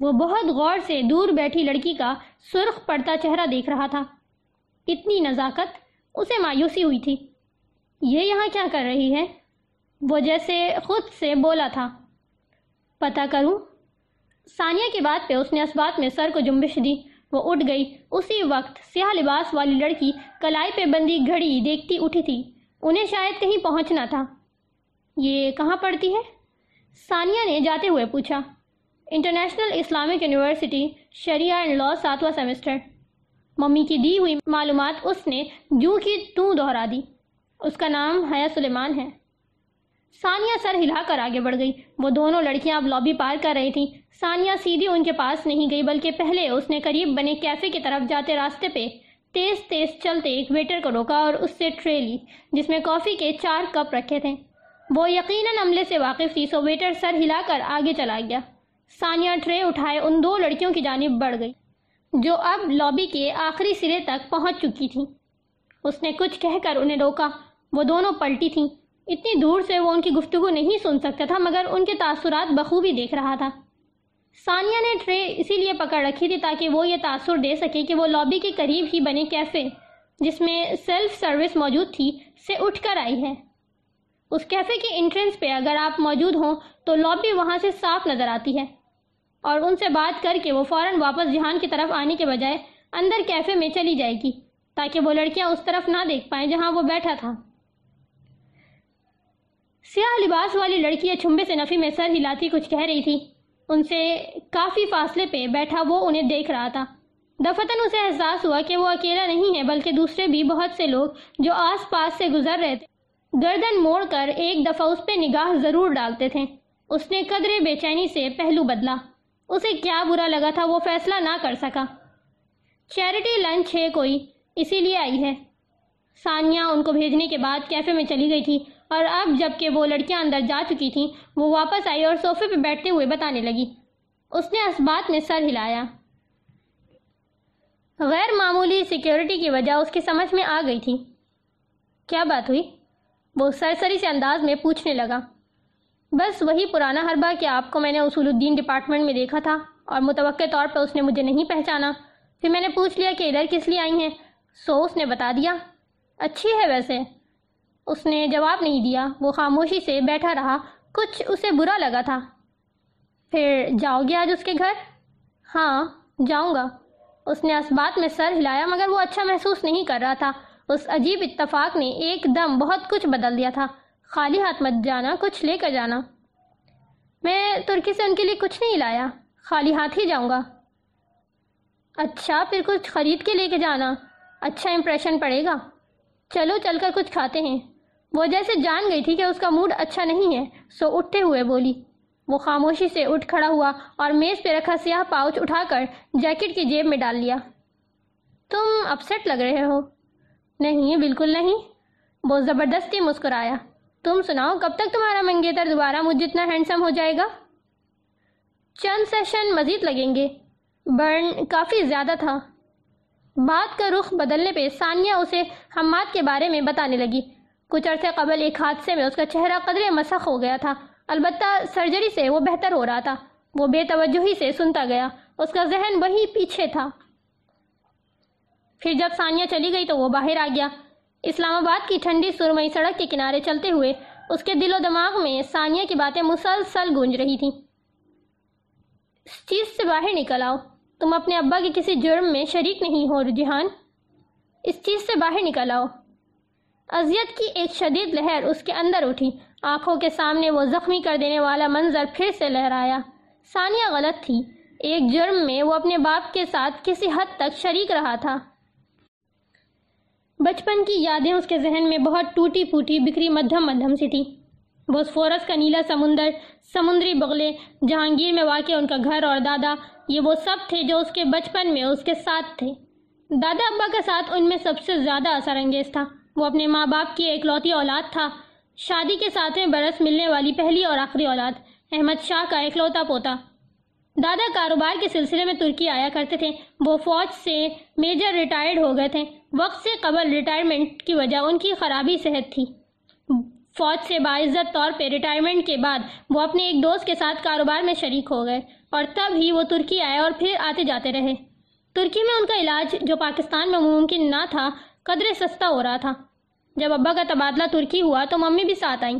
وہ بہت غور سے دور بیٹھی لڑکی کا سرخ پڑتا چہرہ دیکھ رہا تھا۔ اتنی نزاکت اسے مایوسی ہوئی تھی۔ یہ یہاں کیا کر رہی ہے؟ وہ جیسے خود سے بولا تھا۔ پتہ کروں؟ ثانیہ کی بات پہ اس نے اس بات میں سر کو جنبش دی۔ وہ اٹھ گئی۔ اسی وقت سیاہ لباس والی لڑکی کلائی پہ بندی گھڑی دیکھتی اٹھی تھی۔ انہیں شاید کہیں پہنچنا تھا۔ یہ کہاں پڑھتی ہے؟ ثانیہ نے جاتے ہوئے پوچھا۔ انٹرنیشنل اسلامک یونیورسٹی شریعہ اینڈ لا ساتواں سیمسٹر۔ ممی کی دی ہوئی معلومات اس نے جو کی تو دہرا دی۔ اس کا نام حیا سلیمان ہے۔ ثانیہ سر ہلا کر آگے بڑھ گئی۔ وہ دونوں لڑکیاں اب لابی پار کر رہی تھیں۔ ثانیہ سیدھی ان کے پاس نہیں گئی، بلکہ پہلے اس نے قریب بنے کیفے کی طرف جاتے راستے پہ تیز تیز چلتے ایک ویٹر کو روکا اور اس سے ٹرے لی، جس میں کافی کے چار کپ رکھے تھے۔ وہ یقیناً عملے سے واقف تھی، سو ویٹر سر ہلا کر آگے چلا گیا۔ ثانیہ ٹرے اٹھائے ان دو لڑکیوں کی جانب بڑھ گئی، جو اب لابی کے آخری سرے تک پہنچ چکی تھیں۔ اس نے کچھ کہہ کر انہیں روکا۔ وہ دونوں پلٹی تھیں۔ اتنی دور سے وہ ان کی گفتگو نہیں سن سکتا تھا، مگر ان کے تاثرات بخوبی دیکھ رہا تھا۔ ثانیہ نے ٹرے اسی لیے پکڑ رکھی تھی تاکہ وہ یہ تاثر دے سکے کہ وہ لابی کے قریب ہی بنے کیفے، جس میں سیلف سروس موجود تھی، سے اٹھ کر آئی ہے۔ اس کیفے کی انٹرنس پہ اگر آپ موجود ہوں تو لابی وہاں سے صاف نظر آتی ہے۔ اور ان سے بات کر کے وہ فوراً واپس جہان کی طرف آنے کے بجائے اندر کیفے میں چلی جائے گی، تاکہ وہ لڑکیاں اس طرف نہ دیکھ پائیں جہاں وہ بیٹھا تھا۔ سیاہ لباس والی لڑکی چھمبے سے نفی میں سر ہلاتی کچھ کہہ رہی تھی۔ ان سے کافی فاصلے پہ بیٹھا وہ انہیں دیکھ رہا تھا۔ دفتن اسے احساس ہوا کہ وہ اکیلا نہیں ہے، بلکہ دوسرے بھی بہت سے لوگ جو آس پاس سے گزر رہے تھے، گردن موڑ کر ایک دفعہ اس پہ نگاہ ضرور ڈالتے تھے۔ اس نے قدرے بے چینی سے پہلو بدلا۔ اسے کیا برا لگا تھا وہ فیصلہ نہ کر سکا۔ چیریٹی لنچ ہے کوئی، اسی لیے آئی ہے۔ ثانیہ ان کو بھیجنے کے بعد کیفے میں چلی گئی تھی اور اب جبکہ وہ لڑکیاں اندر جا چکی تھیں، وہ واپس آئی اور صوفے پہ بیٹھتے ہوئے بتانے لگی۔ اس نے اس بات میں سر ہلایا۔ غیر معمولی سیکیورٹی کی وجہ اس کی سمجھ میں آ گئی تھی۔ کیا بات ہوئی؟ وہ سرسری سے انداز میں پوچھنے لگا۔ بس وہی پرانا حربہ کہ آپ کو میں نے اصول الدین ڈپارٹمنٹ میں دیکھا تھا اور متوقع طور پر اس نے مجھے نہیں پہچانا۔ پھر میں نے پوچھ لیا کہ ادھر کس لیے آئی ہیں۔ سو اس نے بتا دیا، اچھی ہے ویسے۔ اس نے جواب نہیں دیا۔ وہ خاموشی سے بیٹھا رہا۔ کچھ اسے برا لگا تھا۔ پھر جاؤ گے آج اس کے گھر؟ ہاں جاؤں گا۔ اس نے اس بات میں سر ہلایا مگر وہ اچھا محسوس نہیں کر رہا تھا۔ اس عجیب اتفاق نے ایک دم بہت کچھ بدل دیا تھا۔ خالی ہاتھ مت جانا، کچھ لے کر جانا۔ میں ترکی سے ان کے لیے کچھ نہیں لایا، خالی ہاتھ ہی جاؤں گا۔ اچھا پھر کچھ خرید کے لے کے جانا۔ اچھا امپریشن پڑے گا۔ چلو، چل کر کچھ کھاتے ہیں۔ وہ جیسے جان گئی تھی کہ اس کا موڈ اچھا نہیں ہے، سو اٹھتے ہوئے بولی۔ وہ خاموشی سے اٹھ کھڑا ہوا اور میز پہ رکھا سیاہ پاؤچ اٹھا کر جیکٹ کی جیب میں ڈال لیا۔ تم اپسٹ لگ رہے ہو۔ نہیں، بالکل نہیں۔ وہ زبردستی مسکرایا۔ تم سناؤ، کب تک تمہارا منگیتر دوبارہ مجھ جتنا ہینڈسم ہو جائے گا؟ چند سیشن مزید لگیں گے۔ برن کافی زیادہ تھا۔ بات کا رخ بدلنے پہ ثانیہ اسے حماد کے بارے میں بتانے لگی۔ کچھ عرصے قبل ایک حادثے میں اس کا چہرہ قدرے مسخ ہو گیا تھا۔ البتہ سرجری سے وہ بہتر ہو رہا تھا۔ وہ بے توجہی سے سنتا گیا۔ اس کا ذہن وہی پیچھے تھا۔ پھر جب ثانیہ چلی گئی تو وہ باہر آ گیا۔ اسلام آباد کی ٹھنڈی سرمئی سڑک کے کنارے چلتے ہوئے اس کے دل و دماغ میں ثانیہ کی باتیں مسلسل گونج رہی تھیں۔ اس چیز سے باہر نکل آؤ۔ تم اپنے ابا کے کسی جرم میں شریک نہیں ہو، رجحان۔ اس چیز سے باہر نکل آؤ۔ اذیت کی ایک شدید لہر اس کے اندر اٹھی۔ آنکھوں کے سامنے وہ زخمی کر دینے والا منظر پھر سے لہرایا۔ ثانیہ غلط تھی۔ ایک جرم میں وہ اپنے باپ کے ساتھ کسی حد تک شریک رہا تھا۔ بچپن کی یادیں اس کے ذہن میں بہت ٹوٹی پھوٹی، بکھری مدھم مدھم سی تھی وہ کا نیلا سمندر، سمندری بغلے، جہانگیر میں واقع ان کا گھر اور دادا، یہ وہ سب تھے جو اس کے بچپن میں اس کے ساتھ تھے۔ دادا ابا کا ساتھ ان میں سب سے زیادہ اثر انگیز تھا۔ وہ اپنے ماں باپ کی ایک لوتی اولاد تھا۔ شادی کے ساتویں برس ملنے والی پہلی اور آخری اولاد، احمد شاہ کا ایک لوتا پوتا۔ دادا کاروبار کے سلسلے میں ترکی آیا کرتے تھے۔ وہ فوج سے میجر ریٹائرڈ ہو گئے تھے۔ وقت سے قبل ریٹائرمنٹ کی وجہ ان کی خرابی صحت تھی۔ فوج سے باعزت طور پہ ریٹائرمنٹ کے بعد وہ اپنے ایک دوست کے ساتھ کاروبار میں شریک ہو گئے اور تب ہی وہ ترکی آئے اور پھر آتے جاتے رہے۔ ترکی میں ان کا علاج جو پاکستان میں ممکن نہ تھا، قدرے سستا ہو رہا تھا۔ جب ابا کا تبادلہ ترکی ہوا تو ممی بھی ساتھ آئیں۔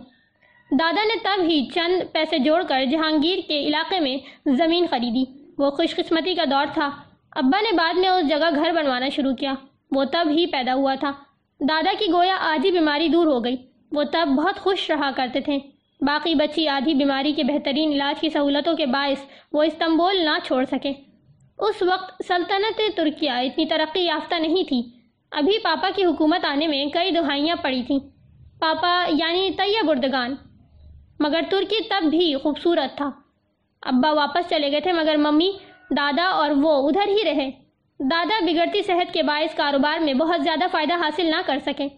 دادا نے تب ہی چند پیسے جوڑ کر جہانگیر کے علاقے میں زمین خریدی۔ وہ خوش قسمتی کا دور تھا۔ ابا نے بعد میں اس جگہ گھر بنوانا شروع کیا۔ وہ تب ہی پیدا ہوا تھا۔ دادا کی گویا آدھی بیماری دور ہو گئی۔ وہ تب بہت خوش رہا کرتے تھے۔ باقی بچی آدھی بیماری کے بہترین علاج کی سہولتوں کے باعث وہ استنبول نہ چھوڑ سکے۔ اس وقت سلطنت ترکیہ اتنی ترقی یافتہ نہیں تھی۔ ابھی پاپا کی حکومت آنے میں کئی دہائیاں پڑی تھیں۔ پاپا یعنی طیب اردگان۔ مگر ترکی تب بھی خوبصورت تھا۔ ابا واپس چلے گئے تھے مگر ممی، دادا اور وہ ادھر ہی رہے۔ دادا بگڑتی صحت کے باعث کاروبار میں بہت زیادہ فائدہ حاصل نہ کر سکے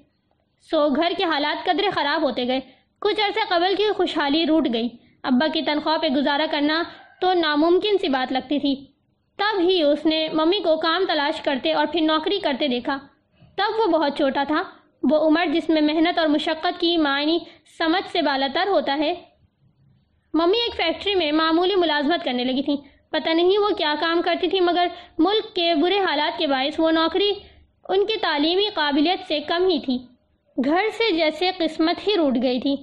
سو گھر کے حالات قدرے خراب ہوتے گئے۔ کچھ عرصے قبل کی خوشحالی روٹ گئی۔ ابا کی تنخواہ پہ گزارا کرنا تو ناممکن سی بات لگتی تھی۔ تب ہی اس نے ممی کو کام تلاش کرتے اور پھر نوکری کرتے دیکھا۔ تب وہ بہت چھوٹا تھا۔ وہ عمر جس میں محنت اور مشقت کی معنی سمجھ سے بالاتر ہوتا ہے، ممی ایک فیکٹری میں معمولی ملازمت کرنے لگی تھی پتہ نہیں وہ کیا کام کرتی تھی، مگر ملک کے برے حالات کے باعث وہ نوکری ان کی تعلیمی قابلیت سے کم ہی تھی۔ گھر سے جیسے قسمت ہی روٹ گئی تھی۔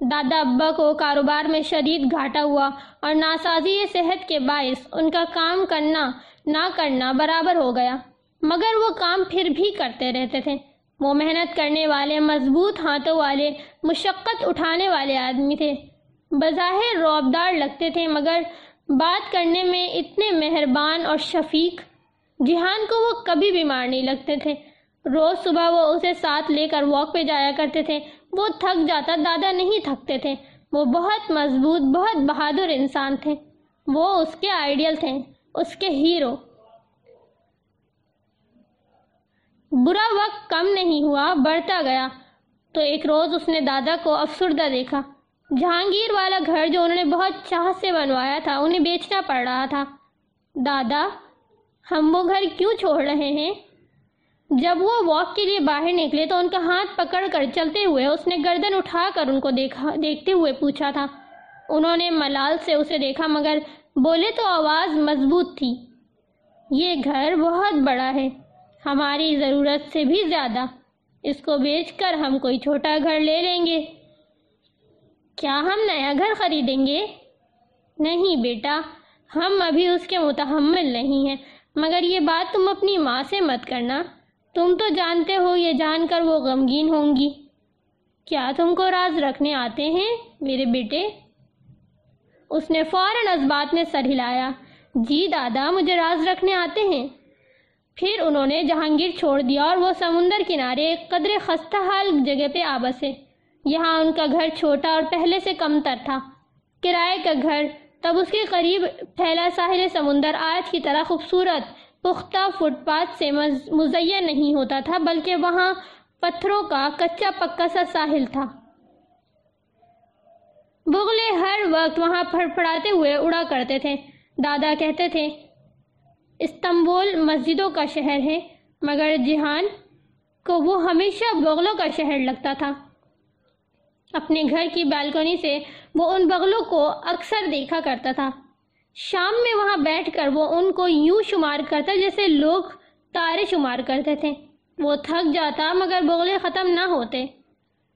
دادا ابا کو کاروبار میں شدید گھاٹا ہوا اور ناسازی صحت کے باعث ان کا کام کرنا نہ کرنا برابر ہو گیا، مگر وہ کام پھر بھی کرتے رہتے تھے۔ وہ محنت کرنے والے، مضبوط ہاتھوں والے، مشقت اٹھانے والے آدمی تھے۔ بظاہر روبدار لگتے تھے، مگر بات کرنے میں اتنے مہربان اور شفیق، جہان کو وہ کبھی بیمار نہیں لگتے تھے۔ روز صبح وہ اسے ساتھ لے کر واک پہ جایا کرتے تھے۔ وہ تھک جاتا دادا نہیں تھکتے تھے۔ وہ بہت مضبوط، بہت بہادر انسان تھے۔ وہ اس کے آئیڈیل تھے، اس کے ہیرو۔ برا وقت کم نہیں ہوا، بڑھتا گیا۔ تو ایک روز اس نے دادا کو افسردہ دیکھا۔ جہانگیر والا گھر جو انہوں نے بہت چاہ سے بنوایا تھا، انہیں بیچنا پڑ رہا تھا۔ دادا، ہم وہ گھر کیوں چھوڑ رہے ہیں؟ جب وہ واک کے لیے باہر نکلے تو ان کا ہاتھ پکڑ کر چلتے ہوئے اس نے گردن اٹھا کر ان کو دیکھا، دیکھتے ہوئے پوچھا تھا۔ انہوں نے ملال سے اسے دیکھا، مگر بولے تو آواز مضبوط تھی۔ یہ گھر بہت بڑا ہے، ہماری ضرورت سے بھی زیادہ۔ اس کو بیچ کر ہم کوئی چھوٹا گھر لے لیں گے۔ کیا ہم نیا گھر خریدیں گے؟ نہیں بیٹا، ہم ابھی اس کے متحمل نہیں ہیں۔ مگر یہ بات تم اپنی ماں سے مت کرنا۔ تم تو جانتے ہو، یہ جان کر وہ غمگین ہوں گی۔ کیا تم کو راز رکھنے آتے ہیں میرے بیٹے؟ اس نے فوراً اس بات میں سر ہلایا۔ جی دادا، مجھے راز رکھنے آتے ہیں۔ پھر انہوں نے جہانگیر چھوڑ دیا اور وہ سمندر کنارے ایک قدر خستہ حال جگہ پہ آ بسے یہاں ان کا گھر چھوٹا اور پہلے سے کم تر تھا۔ کرائے کا گھر۔ تب اس کے قریب پھیلا ساحل سمندر۔ آج کی طرح خوبصورت پختہ فٹ پاتھ سے مزین نہیں ہوتا تھا، بلکہ وہاں پتھروں کا کچا پکا سا ساحل تھا۔ بغلے ہر وقت وہاں پھڑ پھڑاتے ہوئے اڑا کرتے تھے۔ دادا کہتے تھے، استنبول مسجدوں کا شہر ہے، مگر جہان کو وہ ہمیشہ بغلوں کا شہر لگتا تھا۔ اپنے گھر کی بالکنی سے وہ ان بغلوں کو اکثر دیکھا کرتا تھا۔ شام میں وہاں بیٹھ کر وہ ان کو یوں شمار کرتا جیسے لوگ تارے شمار کرتے تھے۔ وہ تھک جاتا مگر بغلے ختم نہ ہوتے۔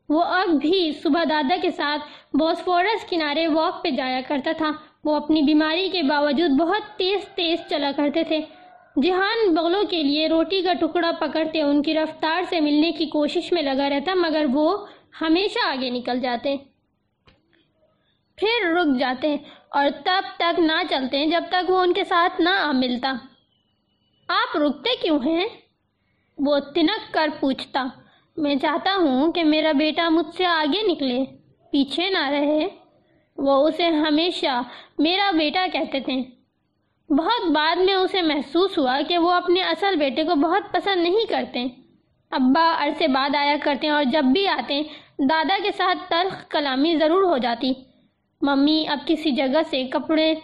وہ اب بھی صبح دادا کے ساتھ بوسفورس کنارے واک پہ جایا کرتا تھا۔ وہ اپنی بیماری کے باوجود بہت تیز تیز چلا کرتے تھے۔ جہان بغلوں کے لیے روٹی کا ٹکڑا پکڑتے ان کی رفتار سے ملنے کی کوشش میں لگا رہتا مگر وہ ہمیشہ آگے نکل جاتے پھر رک جاتے اور تب تک نہ چلتے جب تک وہ ان کے ساتھ نہ آ ملتا۔ آپ رکتے کیوں ہیں؟ وہ تنک کر پوچھتا۔ میں چاہتا ہوں کہ میرا بیٹا مجھ سے آگے نکلے، پیچھے نہ رہے۔ وہ اسے ہمیشہ میرا بیٹا کہتے تھے۔ بہت بعد میں اسے محسوس ہوا کہ وہ اپنے اصل بیٹے کو بہت پسند نہیں کرتے۔ ابا عرصے بعد آیا کرتے اور جب بھی آتے دادا کے ساتھ تلخ کلامی ضرور ہو جاتی۔ ممی اب کسی جگہ سے کپڑے،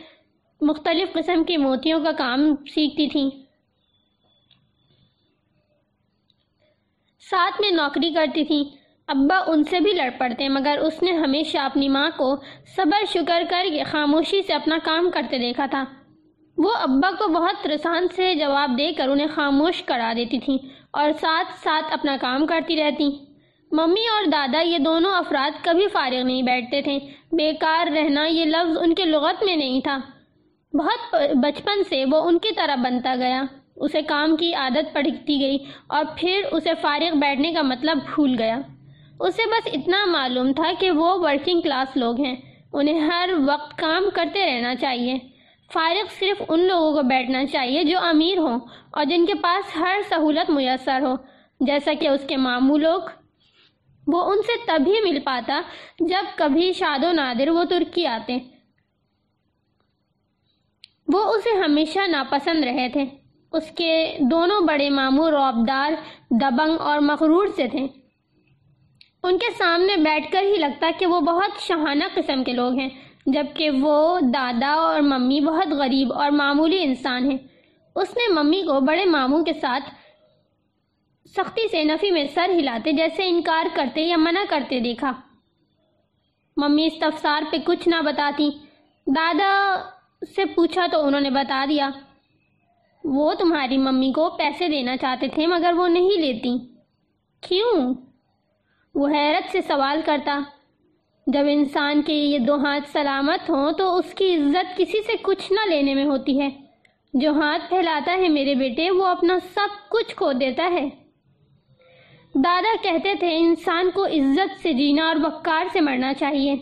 مختلف قسم کے موتیوں کا کام سیکھتی تھیں۔ ساتھ میں نوکری کرتی تھیں۔ ابا ان سے بھی لڑ پڑتے، مگر اس نے ہمیشہ اپنی ماں کو صبر، شکر کر کے خاموشی سے اپنا کام کرتے دیکھا تھا۔ وہ ابا کو بہت رسان سے جواب دے کر انہیں خاموش کرا دیتی تھیں۔ اور ساتھ ساتھ اپنا کام کرتی رہتی۔ ممی اور دادا یہ دونوں افراد کبھی فارغ نہیں بیٹھتے تھے۔ بیکار رہنا یہ لفظ ان کے لغت میں نہیں تھا۔ بہت بچپن سے وہ ان کی طرح بنتا گیا۔ اسے کام کی عادت پڑھتی گئی اور پھر اسے فارغ بیٹھنے کا مطلب بھول گیا۔ اسے بس اتنا معلوم تھا کہ وہ ورکنگ کلاس لوگ ہیں۔ انہیں ہر وقت کام کرتے رہنا چاہیے۔ فارغ صرف ان لوگوں کو بیٹھنا چاہیے جو امیر ہوں اور جن کے پاس ہر سہولت میسر ہو، جیسا کہ اس کے ماموں لوگ۔ وہ ان سے تبھی مل پاتا جب کبھی شاد و نادر وہ ترکی آتے۔ وہ اسے ہمیشہ ناپسند رہے تھے۔ اس کے دونوں بڑے ماموں روبدار، دبنگ اور مغرور سے تھے۔ ان کے سامنے بیٹھ کر ہی لگتا کہ وہ بہت شہانہ قسم کے لوگ ہیں۔ جبکہ وہ دادا اور ممی بہت غریب اور معمولی انسان ہیں۔ اس نے ممی کو بڑے ماموں کے ساتھ سختی سے نفی میں سر ہلاتے جیسے انکار کرتے یا منع کرتے دیکھا۔ ممی استفسار پہ کچھ نہ بتاتی۔ دادا سے پوچھا تو انہوں نے بتا دیا۔ وہ تمہاری ممی کو پیسے دینا چاہتے تھے مگر وہ نہیں لیتی۔ کیوں؟ وہ حیرت سے سوال کرتا۔ جب انسان کے یہ دو ہاتھ سلامت ہوں تو اس کی عزت کسی سے کچھ نہ لینے میں ہوتی ہے۔ جو ہاتھ پھیلاتا ہے میرے بیٹے، وہ اپنا سب کچھ کھو دیتا ہے۔ دادا کہتے تھے، انسان کو عزت سے جینا اور وقار سے مرنا چاہیے۔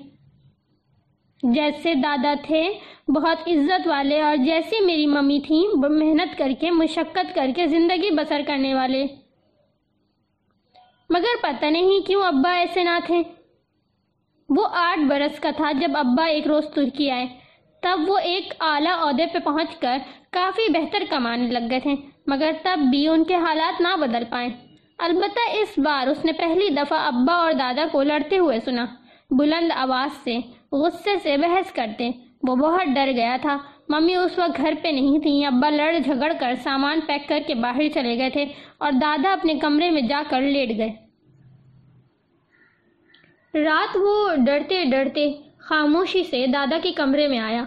جیسے دادا تھے، بہت عزت والے اور جیسے میری ممی تھیں، محنت کر کے، مشقت کر کے زندگی بسر کرنے والے۔ مگر پتہ نہیں کیوں ابا ایسے نہ تھے۔ وہ آٹھ برس کا تھا جب ابا ایک روز ترکی آئے۔ تب وہ ایک اعلیٰ عہدے پہ پہنچ کر کافی بہتر کمانے لگ گئے تھے، مگر تب بھی ان کے حالات نہ بدل پائے۔ البتہ اس بار اس نے پہلی دفعہ ابا اور دادا کو لڑتے ہوئے سنا۔ بلند آواز سے غصے سے بحث کرتے، وہ بہت ڈر گیا تھا۔ ممی اس وقت گھر پہ نہیں تھیں، ابا لڑ جھگڑ کر سامان پیک کر کے باہر چلے گئے تھے اور دادا اپنے کمرے میں جا کر لیٹ گئے۔ رات وہ ڈرتے ڈرتے خاموشی سے دادا کے کمرے میں آیا۔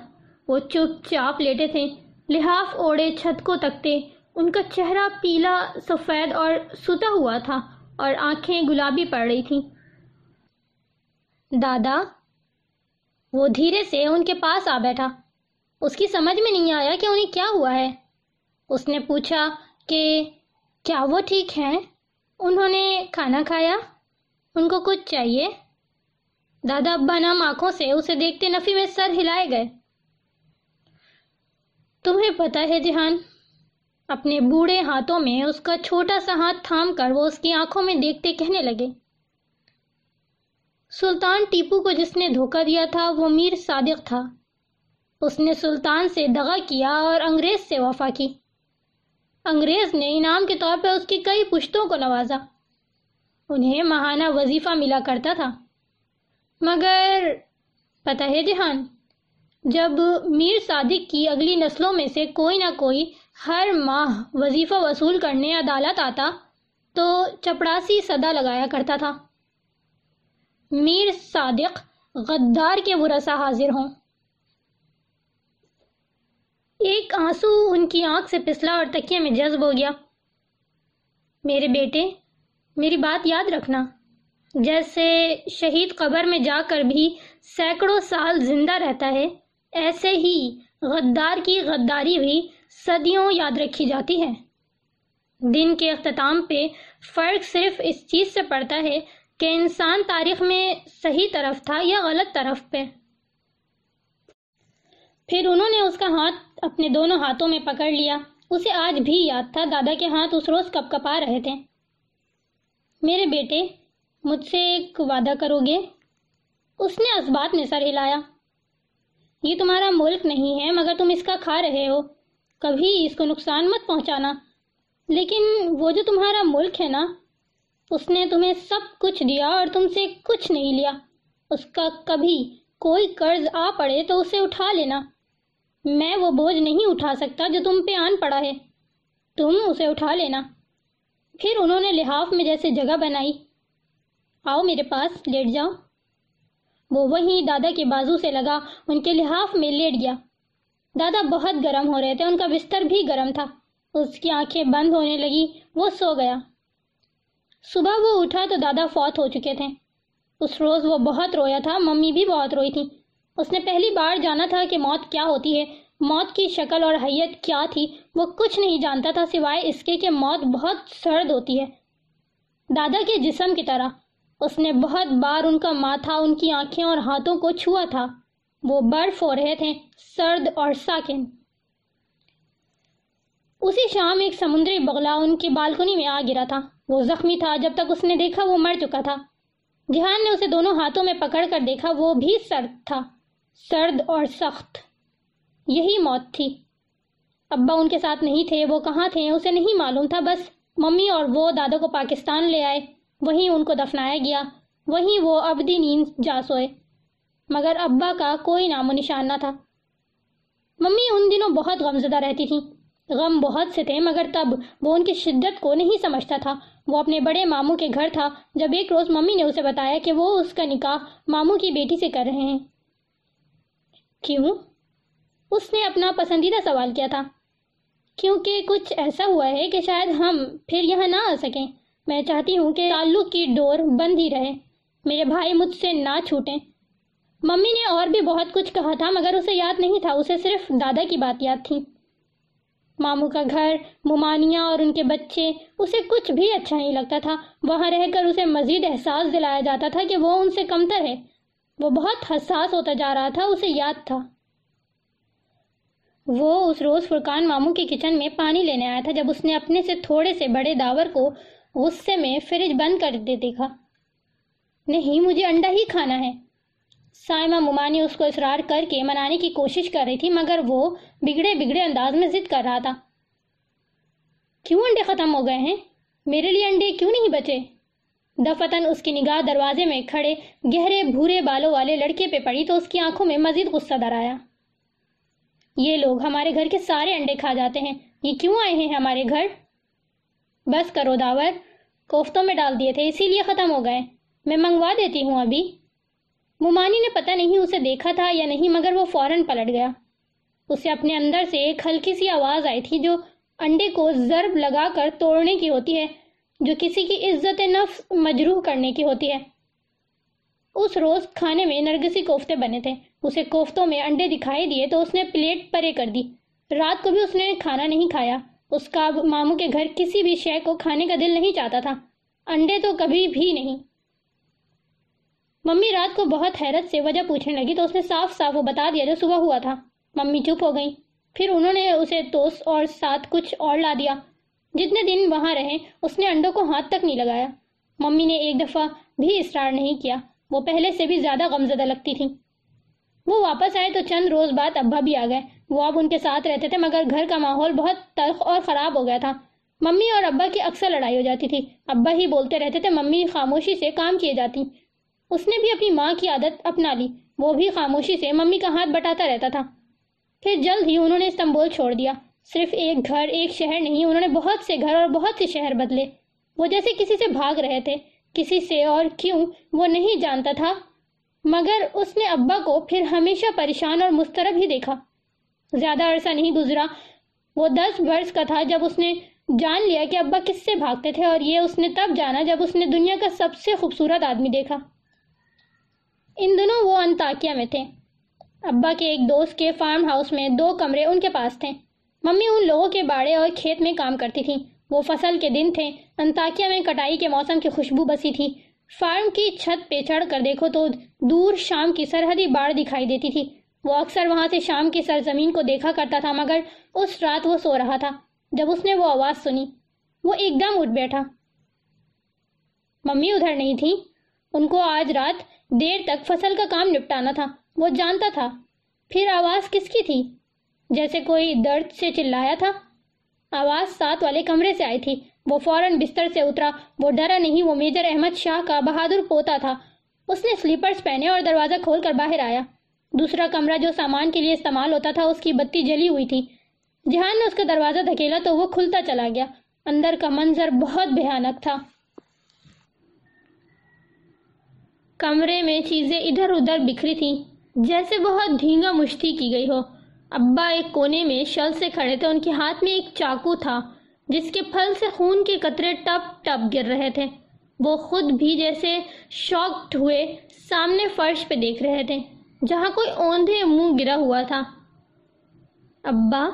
وہ چپ چاپ لیٹے تھے، لحاف اوڑے چھت کو تکتے۔ ان کا چہرہ پیلا، سفید اور ستا ہوا تھا اور آنکھیں گلابی پڑ رہی تھیں۔ دادا، وہ دھیرے سے ان کے پاس آ بیٹھا۔ اس کی سمجھ میں نہیں آیا کہ انہیں کیا ہوا ہے۔ اس نے پوچھا کہ کیا وہ ٹھیک ہیں؟ انہوں نے کھانا کھایا؟ ان کو کچھ چاہیے؟ دادا ابا نام آنکھوں سے اسے دیکھتے نفی میں سر ہلائے گئے۔ تمہیں پتا ہے جہان، اپنے بوڑھے ہاتھوں میں اس کا چھوٹا سا ہاتھ تھام کر وہ اس کی آنکھوں میں دیکھتے کہنے لگے۔ سلطان ٹیپو کو جس نے دھوکہ دیا تھا، وہ میر صادق تھا۔ اس نے سلطان سے دغا کیا اور انگریز سے وفا کی۔ انگریز نے انعام کے طور پہ اس کی کئی پشتوں کو نوازا۔ انہیں ماہانہ وظیفہ ملا کرتا تھا۔ مگر پتہ ہے جہان، جب میر صادق کی اگلی نسلوں میں سے کوئی نہ کوئی ہر ماہ وظیفہ وصول کرنے عدالت آتا تو چپڑاسی صدا لگایا کرتا تھا۔ میر صادق غدار کے ورثہ حاضر ہوں۔ ایک آنسو ان کی آنکھ سے پسلا اور تکیے میں جذب ہو گیا۔ میرے بیٹے، میری بات یاد رکھنا۔ جیسے شہید قبر میں جا کر بھی سینکڑوں سال زندہ رہتا ہے، ایسے ہی غدار کی غداری بھی صدیوں یاد رکھی جاتی ہے۔ دن کے اختتام پہ فرق صرف اس چیز سے پڑتا ہے کہ انسان تاریخ میں صحیح طرف تھا یا غلط طرف پہ۔ پھر انہوں نے اس کا ہاتھ اپنے دونوں ہاتھوں میں پکڑ لیا۔ اسے آج بھی یاد تھا، دادا کے ہاتھ اس روز کپ کپا رہے تھے۔ میرے بیٹے مجھ سے ایک وعدہ کرو گے۔ اس نے اسبات میں سر ہلایا۔ یہ تمہارا ملک نہیں ہے، مگر تم اس کا کھا رہے ہو۔ کبھی اس کو نقصان مت پہنچانا۔ لیکن وہ جو تمہارا ملک ہے نا، اس نے تمہیں سب کچھ دیا اور تم سے کچھ نہیں لیا۔ اس کا کبھی کوئی قرض آ پڑے تو اسے اٹھا لینا۔ میں وہ بوجھ نہیں اٹھا سکتا جو تم پہ آن پڑا ہے۔ تم اسے اٹھا لینا۔ پھر انہوں نے لحاف میں جیسے جگہ بنائی۔ آؤ میرے پاس، لیٹ جاؤ۔ وہ وہیں دادا کے بازو سے لگا، ان کے لحاف میں لیٹ گیا۔ دادا بہت گرم ہو رہے تھے، ان کا بستر بھی گرم تھا۔ اس کی آنکھیں بند ہونے لگی، وہ سو گیا۔ صبح وہ اٹھا تو دادا فوت ہو چکے تھے۔ اس روز وہ بہت رویا تھا، ممی بھی بہت روئی تھی اس نے پہلی بار جانا تھا کہ موت کیا ہوتی ہے۔ موت کی شکل اور حیت کیا تھی، وہ کچھ نہیں جانتا تھا، سوائے اس کے کہ موت بہت سرد ہوتی ہے۔ دادا کے جسم کی طرح۔ اس نے بہت بار ان کا ماتھا ان کی آنکھیں اور ہاتھوں کو چھوا تھا۔ وہ برف ہو رہے تھے، سرد اور ساکن۔ اسی شام ایک سمندری بغلا ان کی بالکنی میں آ گرا تھا۔ وہ زخمی تھا جب تک اس نے دیکھا وہ مر چکا تھا۔ جہان نے اسے دونوں ہاتھوں میں پکڑ کر دیکھا، وہ بھی سرد تھا۔ سرد اور سخت۔ یہی موت تھی۔ ابا ان کے ساتھ نہیں تھے، وہ کہاں تھے، اسے نہیں معلوم تھا۔ بس ممی اور وہ دادا کو پاکستان لے آئے۔ وہیں ان کو دفنایا گیا۔ وہیں وہ ابدی نیند جا سوئے مگر ابا کا کوئی نام و نشان نہ تھا۔ ممی ان دنوں بہت غمزدہ رہتی تھیں۔ غم بہت سے تھے، مگر تب وہ ان کی شدت کو نہیں سمجھتا تھا۔ وہ اپنے بڑے ماموں کے گھر تھا۔ جب ایک روز ممی نے اسے بتایا کہ وہ اس کا نکاح ماموں کی بیٹی سے کر رہے ہیں۔ کیوں؟ اس نے اپنا پسندیدہ سوال کیا تھا۔ کیونکہ کچھ ایسا ہوا ہے کہ شاید ہم پھر یہاں نہ آ سکیں۔ میں چاہتی ہوں کہ تعلق کی ڈور بند ہی رہے۔ میرے بھائی مجھ سے نہ چھوٹیں۔ ممی نے اور بھی بہت کچھ کہا تھا، مگر اسے یاد نہیں تھا۔ اسے صرف دادا کی بات یاد تھی۔ ماموں کا گھر، ممانیاں اور ان کے بچے، اسے کچھ بھی اچھا نہیں لگتا تھا۔ وہاں رہ کر اسے مزید احساس دلایا جاتا تھا کہ وہ ان سے کمتر ہے۔ وہ بہت حساس ہوتا جا رہا تھا، اسے یاد تھا۔ وہ اس روز فرقان ماموں کی کچن میں پانی لینے آیا تھا، جب اس نے اپنے سے تھوڑے سے بڑے داور کو غصے میں فریج بند کر دے دیکھا۔ نہیں، مجھے انڈا ہی کھانا ہے۔ سائمہ ممانی اس کو اصرار کر کے منانے کی کوشش کر رہی تھی، مگر وہ بگڑے بگڑے انداز میں ضد کر رہا تھا۔ کیوں انڈے ختم ہو گئے ہیں؟ میرے لیے انڈے کیوں نہیں بچے؟ دفتن اس کی نگاہ دروازے میں کھڑے گہرے بھورے بالوں والے لڑکے پہ پڑی تو اس کی آنکھوں میں مزید غصہ در آیا۔ یہ لوگ ہمارے گھر کے سارے انڈے کھا جاتے ہیں۔ یہ کیوں آئے ہیں ہمارے گھر؟ بس کرو داور کوفتوں میں ڈال دیے تھے، اسی لیے ختم ہو گئے۔ میں منگوا دیتی ہوں ابھی۔ ممانی نے پتہ نہیں اسے دیکھا تھا یا نہیں، مگر وہ فوراً پلٹ گیا۔ اسے اپنے اندر سے ایک ہلکی سی آواز آئی تھی جو انڈے کو ضرب لگا کر توڑنے کی ہوتی ہے، جو کسی کی عزت نفس مجروح کرنے کی ہوتی ہے۔ اس روز کھانے میں نرگسی کوفتے بنے تھے۔ اسے کوفتوں میں انڈے دکھائی دیے تو اس نے پلیٹ پرے کر دی۔ رات کو بھی اس نے کھانا نہیں کھایا۔ اس کا ماموں کے گھر کسی بھی شے کو کھانے کا دل نہیں چاہتا تھا۔ انڈے تو کبھی بھی نہیں۔ ممی رات کو بہت حیرت سے وجہ پوچھنے لگی تو اس نے صاف صاف وہ بتا دیا جو صبح ہوا تھا۔ ممی چپ ہو گئی پھر انہوں نے اسے توس اور ساتھ کچھ اور لا دیا۔ جتنے دن وہاں رہے، اس نے انڈوں کو ہاتھ تک نہیں لگایا۔ ممی نے ایک دفعہ بھی اصرار نہیں کیا۔ وہ پہلے سے بھی زیادہ غمزدہ لگتی تھی وہ واپس آئے تو چند روز بعد ابا بھی آ گئے۔ وہ اب ان کے ساتھ رہتے تھے، مگر گھر کا ماحول بہت تلخ اور خراب ہو گیا تھا۔ ممی اور ابا کی اکثر لڑائی ہو جاتی تھی۔ ابا ہی بولتے رہتے تھے، ممی خاموشی سے کام کیے جاتی۔ اس نے بھی اپنی ماں کی عادت اپنا لی، وہ بھی خاموشی سے ممی کا ہاتھ بٹاتا رہتا تھا۔ پھر جلد ہی انہوں نے استنبول چھوڑ دیا۔ صرف ایک گھر، ایک شہر نہیں، انہوں نے بہت سے گھر اور بہت سے شہر بدلے۔ وہ جیسے کسی سے بھاگ رہے تھے، کسی سے اور کیوں وہ نہیں جانتا تھا۔ مگر اس نے ابا کو پھر ہمیشہ پریشان اور مسترب ہی دیکھا۔ زیادہ عرصہ نہیں گزرا۔ وہ دس برس کا تھا جب اس نے جان لیا کہ ابا کس سے بھاگتے تھے اور یہ اس نے تب جانا جب اس نے دنیا کا سب سے خوبصورت آدمی دیکھا۔ ان دنوں وہ انتاکیہ میں تھے۔ ابا کے ایک دوست کے فارم ہاؤس میں دو کمرے ان کے پاس تھے۔ ممی ان لوگوں کے باڑے اور کھیت میں کام کرتی تھی وہ فصل کے دن تھے۔ انتاکیہ میں کٹائی کے موسم کی خوشبو بسی تھی۔ فارم کی چھت پہ چڑھ کر دیکھو تو دور شام کی سرحدی باڑ دکھائی دیتی تھی۔ وہ اکثر وہاں سے شام کی سرزمین کو دیکھا کرتا تھا، مگر اس رات وہ سو رہا تھا۔ جب اس نے وہ آواز سنی، وہ ایک دم اٹھ بیٹھا۔ ممی ادھر نہیں تھی ان کو آج رات دیر تک فصل کا کام نپٹانا تھا۔ وہ جانتا تھا۔ پھر آواز کس کی تھی؟ جیسے کوئی درد سے چلایا تھا۔ آواز ساتھ والے کمرے سے آئی تھی۔ وہ فوراً بستر سے اترا۔ وہ ڈرا نہیں، وہ میجر احمد شاہ کا بہادر پوتا تھا۔ اس نے سلیپرز پہنے اور دروازہ کھول کر باہر آیا۔ دوسرا کمرہ جو سامان کے لیے استعمال ہوتا تھا، اس کی بتی جلی ہوئی تھی۔ جہان نے اس کا دروازہ دھکیلا تو وہ کھلتا چلا گیا۔ اندر کا منظر بہت بھیانک تھا۔ کمرے میں چیزیں ادھر ادھر بکھری تھی جیسے بہت دھینگا مشتی کی گئی ہو۔ ابا ایک کونے میں شل سے کھڑے تھے، ان کے ہاتھ میں ایک چاقو تھا، جس کے پھل سے خون کے قطرے ٹپ ٹپ گر رہے تھے۔ وہ خود بھی جیسے شوکڈ ہوئے سامنے فرش پہ دیکھ رہے تھے۔ جہاں کوئی اوندھے منہ گرا ہوا تھا۔ ابا،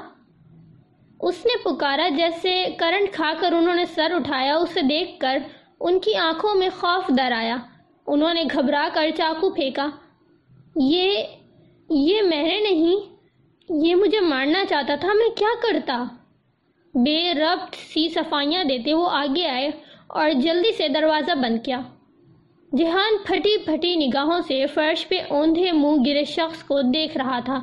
اس نے پکارا جیسے کرنٹ کھا کر انہوں نے سر اٹھایا، اسے دیکھ کر ان کی آنکھوں میں خوف در آیا۔ انہوں نے گھبرا کر چاقو پھینکا۔ یہ یہ میں نے نہیں، یہ مجھے مارنا چاہتا تھا، میں کیا کرتا؟ بے ربط سی صفائیاں دیتے وہ آگے آئے اور جلدی سے دروازہ بند کیا۔ جہان پھٹی پھٹی نگاہوں سے فرش پہ اوندھے منہ گرے شخص کو دیکھ رہا تھا۔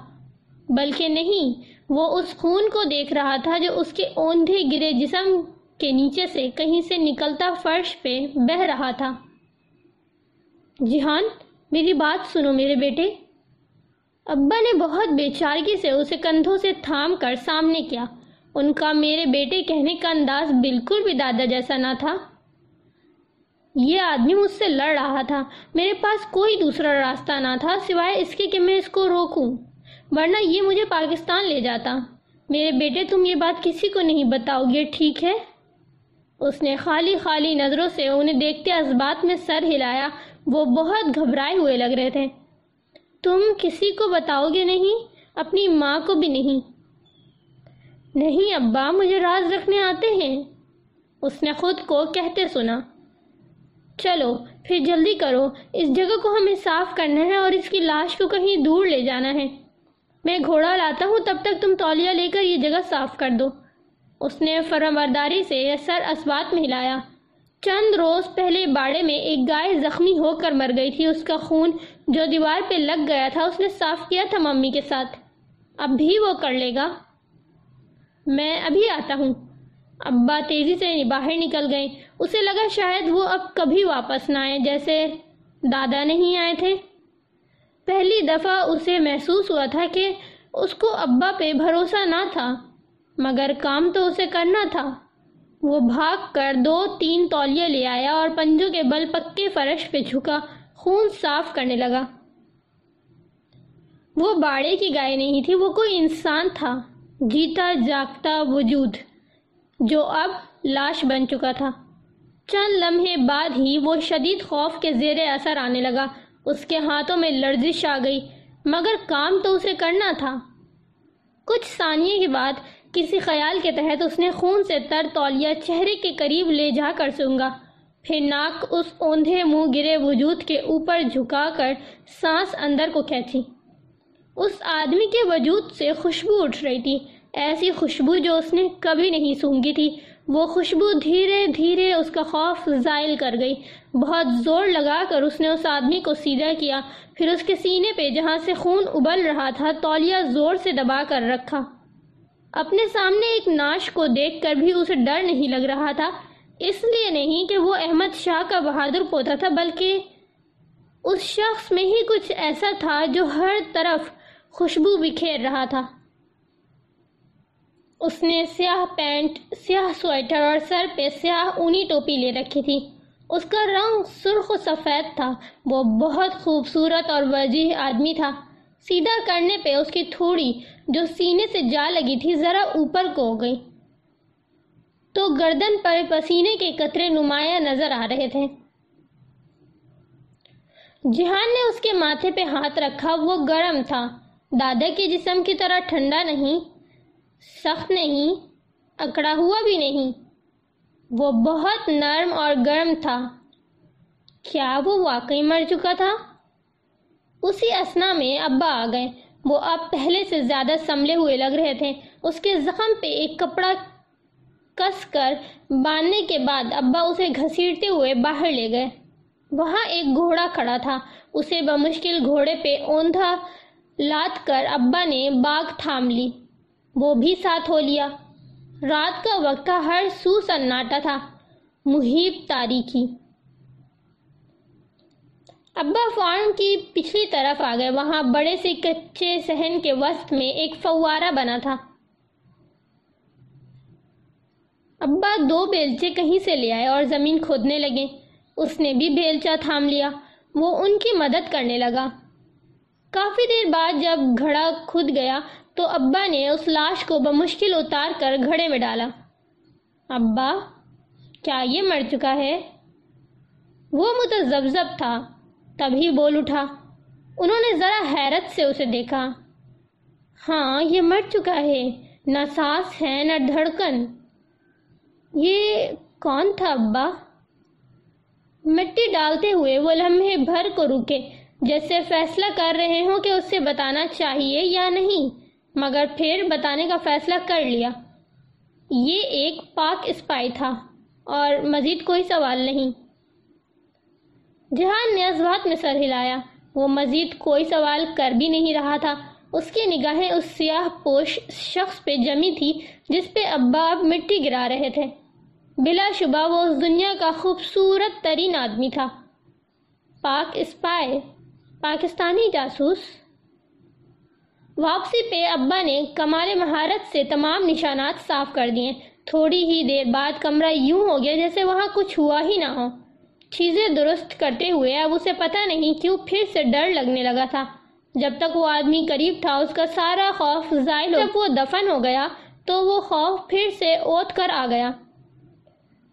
بلکہ نہیں، وہ اس خون کو دیکھ رہا تھا جو اس کے اوندھے گرے جسم کے نیچے سے کہیں سے نکلتا فرش پہ بہ رہا تھا۔ جہان، میری بات سنو میرے بیٹے۔ ابا نے بہت بے چارگی سے اسے کندھوں سے تھام کر سامنے کیا۔ ان کا میرے بیٹے کہنے کا انداز بالکل بھی دادا جیسا نہ تھا۔ یہ آدمی مجھ سے لڑ رہا تھا۔ میرے پاس کوئی دوسرا راستہ نہ تھا سوائے اس کے کہ میں اس کو روکوں، ورنہ یہ مجھے پاکستان لے جاتا۔ میرے بیٹے، تم یہ بات کسی کو نہیں بتاؤ گے، ٹھیک ہے؟ اس نے خالی خالی نظروں سے انہیں دیکھتے اس بات میں سر ہلایا۔ وہ بہت گھبرائے ہوئے لگ رہے تھے۔ تم کسی کو بتاؤ گے نہیں؟ اپنی ماں کو بھی نہیں۔ نہیں ابا، مجھے راز رکھنے آتے ہیں۔ اس نے خود کو کہتے سنا۔ چلو، پھر جلدی کرو۔ اس جگہ کو ہمیں صاف کرنا ہے اور اس کی لاش کو کہیں دور لے جانا ہے۔ میں گھوڑا لاتا ہوں، تب تک تم تولیہ لے کر یہ جگہ صاف کر دو۔ اس نے فرمبرداری سے سر اسبات میں ہلایا۔ چند روز پہلے باڑے میں ایک گائے زخمی ہو کر مر گئی تھی۔ اس کا خون جو دیوار پہ لگ گیا تھا، اس نے صاف کیا تھا ممی کے ساتھ۔ اب بھی وہ کر لے گا۔ میں ابھی آتا ہوں۔ ابا تیزی سے باہر نکل گئے اسے لگا شاید وہ اب کبھی واپس نہ آئے جیسے دادا نہیں آئے تھے۔ پہلی دفعہ اسے محسوس ہوا تھا کہ اس کو ابا پہ بھروسہ نہ تھا، مگر کام تو اسے کرنا تھا۔ وہ بھاگ کر دو تین تولیہ لے آیا اور پنجوں کے بل پکے فرش پہ جھکا، خون صاف کرنے لگا۔ وہ باڑے کی گائے نہیں تھی، وہ کوئی انسان تھا۔ جیتا جاگتا وجود۔ جو اب لاش بن چکا تھا۔ چند لمحے بعد ہی وہ شدید خوف کے زیر اثر آنے لگا۔ اس کے ہاتھوں میں لرزش آ گئی، مگر کام تو اسے کرنا تھا۔ کچھ ثانیے کے بعد کسی خیال کے تحت اس نے خون سے تر تولیہ چہرے کے قریب لے جا کر سونگا۔ پھر ناک اس اوندھے منہ گرے وجود کے اوپر جھکا کر سانس اندر کو کھینچی۔ اس آدمی کے وجود سے خوشبو اٹھ رہی تھی۔ ایسی خوشبو جو اس نے کبھی نہیں سونگی تھی۔ وہ خوشبو دھیرے دھیرے اس کا خوف زائل کر گئی۔ بہت زور لگا کر اس نے اس آدمی کو سیدھا کیا۔ پھر اس کے سینے پہ جہاں سے خون ابل رہا تھا، تولیہ زور سے دبا کر رکھا۔ اپنے سامنے ایک ناش کو دیکھ کر بھی اسے ڈر نہیں لگ رہا تھا۔ اس لیے نہیں کہ وہ احمد شاہ کا بہادر پوتا تھا، بلکہ اس شخص میں ہی کچھ ایسا تھا جو ہر طرف خوشبو بکھیر رہا تھا۔ اس نے سیاہ پینٹ، سیاہ سویٹر اور سر پہ سیاہ اونی ٹوپی لے رکھی تھی۔ اس کا رنگ سرخ و سفید تھا۔ وہ بہت خوبصورت اور وجیح آدمی تھا۔ سیدھا کرنے پہ اس کی تھوڑی جو سینے سے جا لگی تھی ذرا اوپر کو ہو گئی۔ تو گردن پر پسینے کے قطرے نمایاں نظر آ رہے تھے۔ جہان نے اس کے ماتھے پہ ہاتھ رکھا، وہ گرم تھا۔ دادا کے جسم کی طرح ٹھنڈا نہیں۔ سخت نہیں، اکڑا ہوا بھی نہیں۔ وہ بہت نرم اور گرم تھا۔ کیا وہ واقعی مر چکا تھا؟ اسی اسنا میں ابا آ گئے۔ وہ اب پہلے سے زیادہ سملے ہوئے لگ رہے تھے۔ اس کے زخم پہ ایک کپڑا کس کر باندھنے کے بعد ابا اسے گھسیٹتے ہوئے باہر لے گئے۔ وہاں ایک گھوڑا کھڑا تھا۔ اسے بمشکل گھوڑے پہ اوندھا لات کر ابا نے باغ تھام لی۔ وہ بھی ساتھ ہو لیا۔ رات کا وقت تھا ہر سو سناٹا تھا۔ محیب تاریخی۔ ابا فارم کی پچھلی طرف آ گئے۔ وہاں بڑے سے کچے سہن کے وسط میں ایک فوارہ بنا تھا۔ ابا دو بیلچے کہیں سے لے آئے اور زمین کھودنے لگے۔ اس نے بھی بیلچا تھام لیا۔ وہ ان کی مدد کرنے لگا۔ کافی دیر بعد جب گھڑا کھد گیا تو ابا نے اس لاش کو بمشکل اتار کر گھڑے میں ڈالا۔ ابا، کیا یہ مر چکا ہے؟ وہ متزبزب تھا، تبھی بول اٹھا۔ انہوں نے ذرا حیرت سے اسے دیکھا۔ ہاں یہ مر چکا ہے، نہ سانس ہے، نہ دھڑکن۔ یہ کون تھا ابا؟ مٹی ڈالتے ہوئے وہ لمحے بھر کو رکے، جیسے فیصلہ کر رہے ہوں کہ اس سے بتانا چاہیے یا نہیں۔ مگر پھر بتانے کا فیصلہ کر لیا۔ یہ ایک پاک اسپائی تھا اور مزید کوئی سوال نہیں۔ جہان نے ازوات میں سر ہلایا، وہ مزید کوئی سوال کر بھی نہیں رہا تھا۔ اس کی نگاہیں اس سیاہ پوش شخص پہ جمی تھی جس پہ ابا اب مٹی گرا رہے تھے۔ بلا شبہ وہ اس دنیا کا خوبصورت ترین آدمی تھا۔ پاک اسپائے پاکستانی جاسوس۔ واپسی پہ ابا نے کمال مہارت سے تمام نشانات صاف کر دیے۔ تھوڑی ہی دیر بعد کمرہ یوں ہو گیا جیسے وہاں کچھ ہوا ہی نہ ہو۔ چیزیں درست کرتے ہوئے اب اسے پتہ نہیں کیوں پھر سے ڈر لگنے لگا تھا۔ جب تک وہ آدمی قریب تھا، اس کا سارا خوف زائل جب وہ دفن ہو گیا، تو وہ خوف پھر سے اوت کر آ گیا۔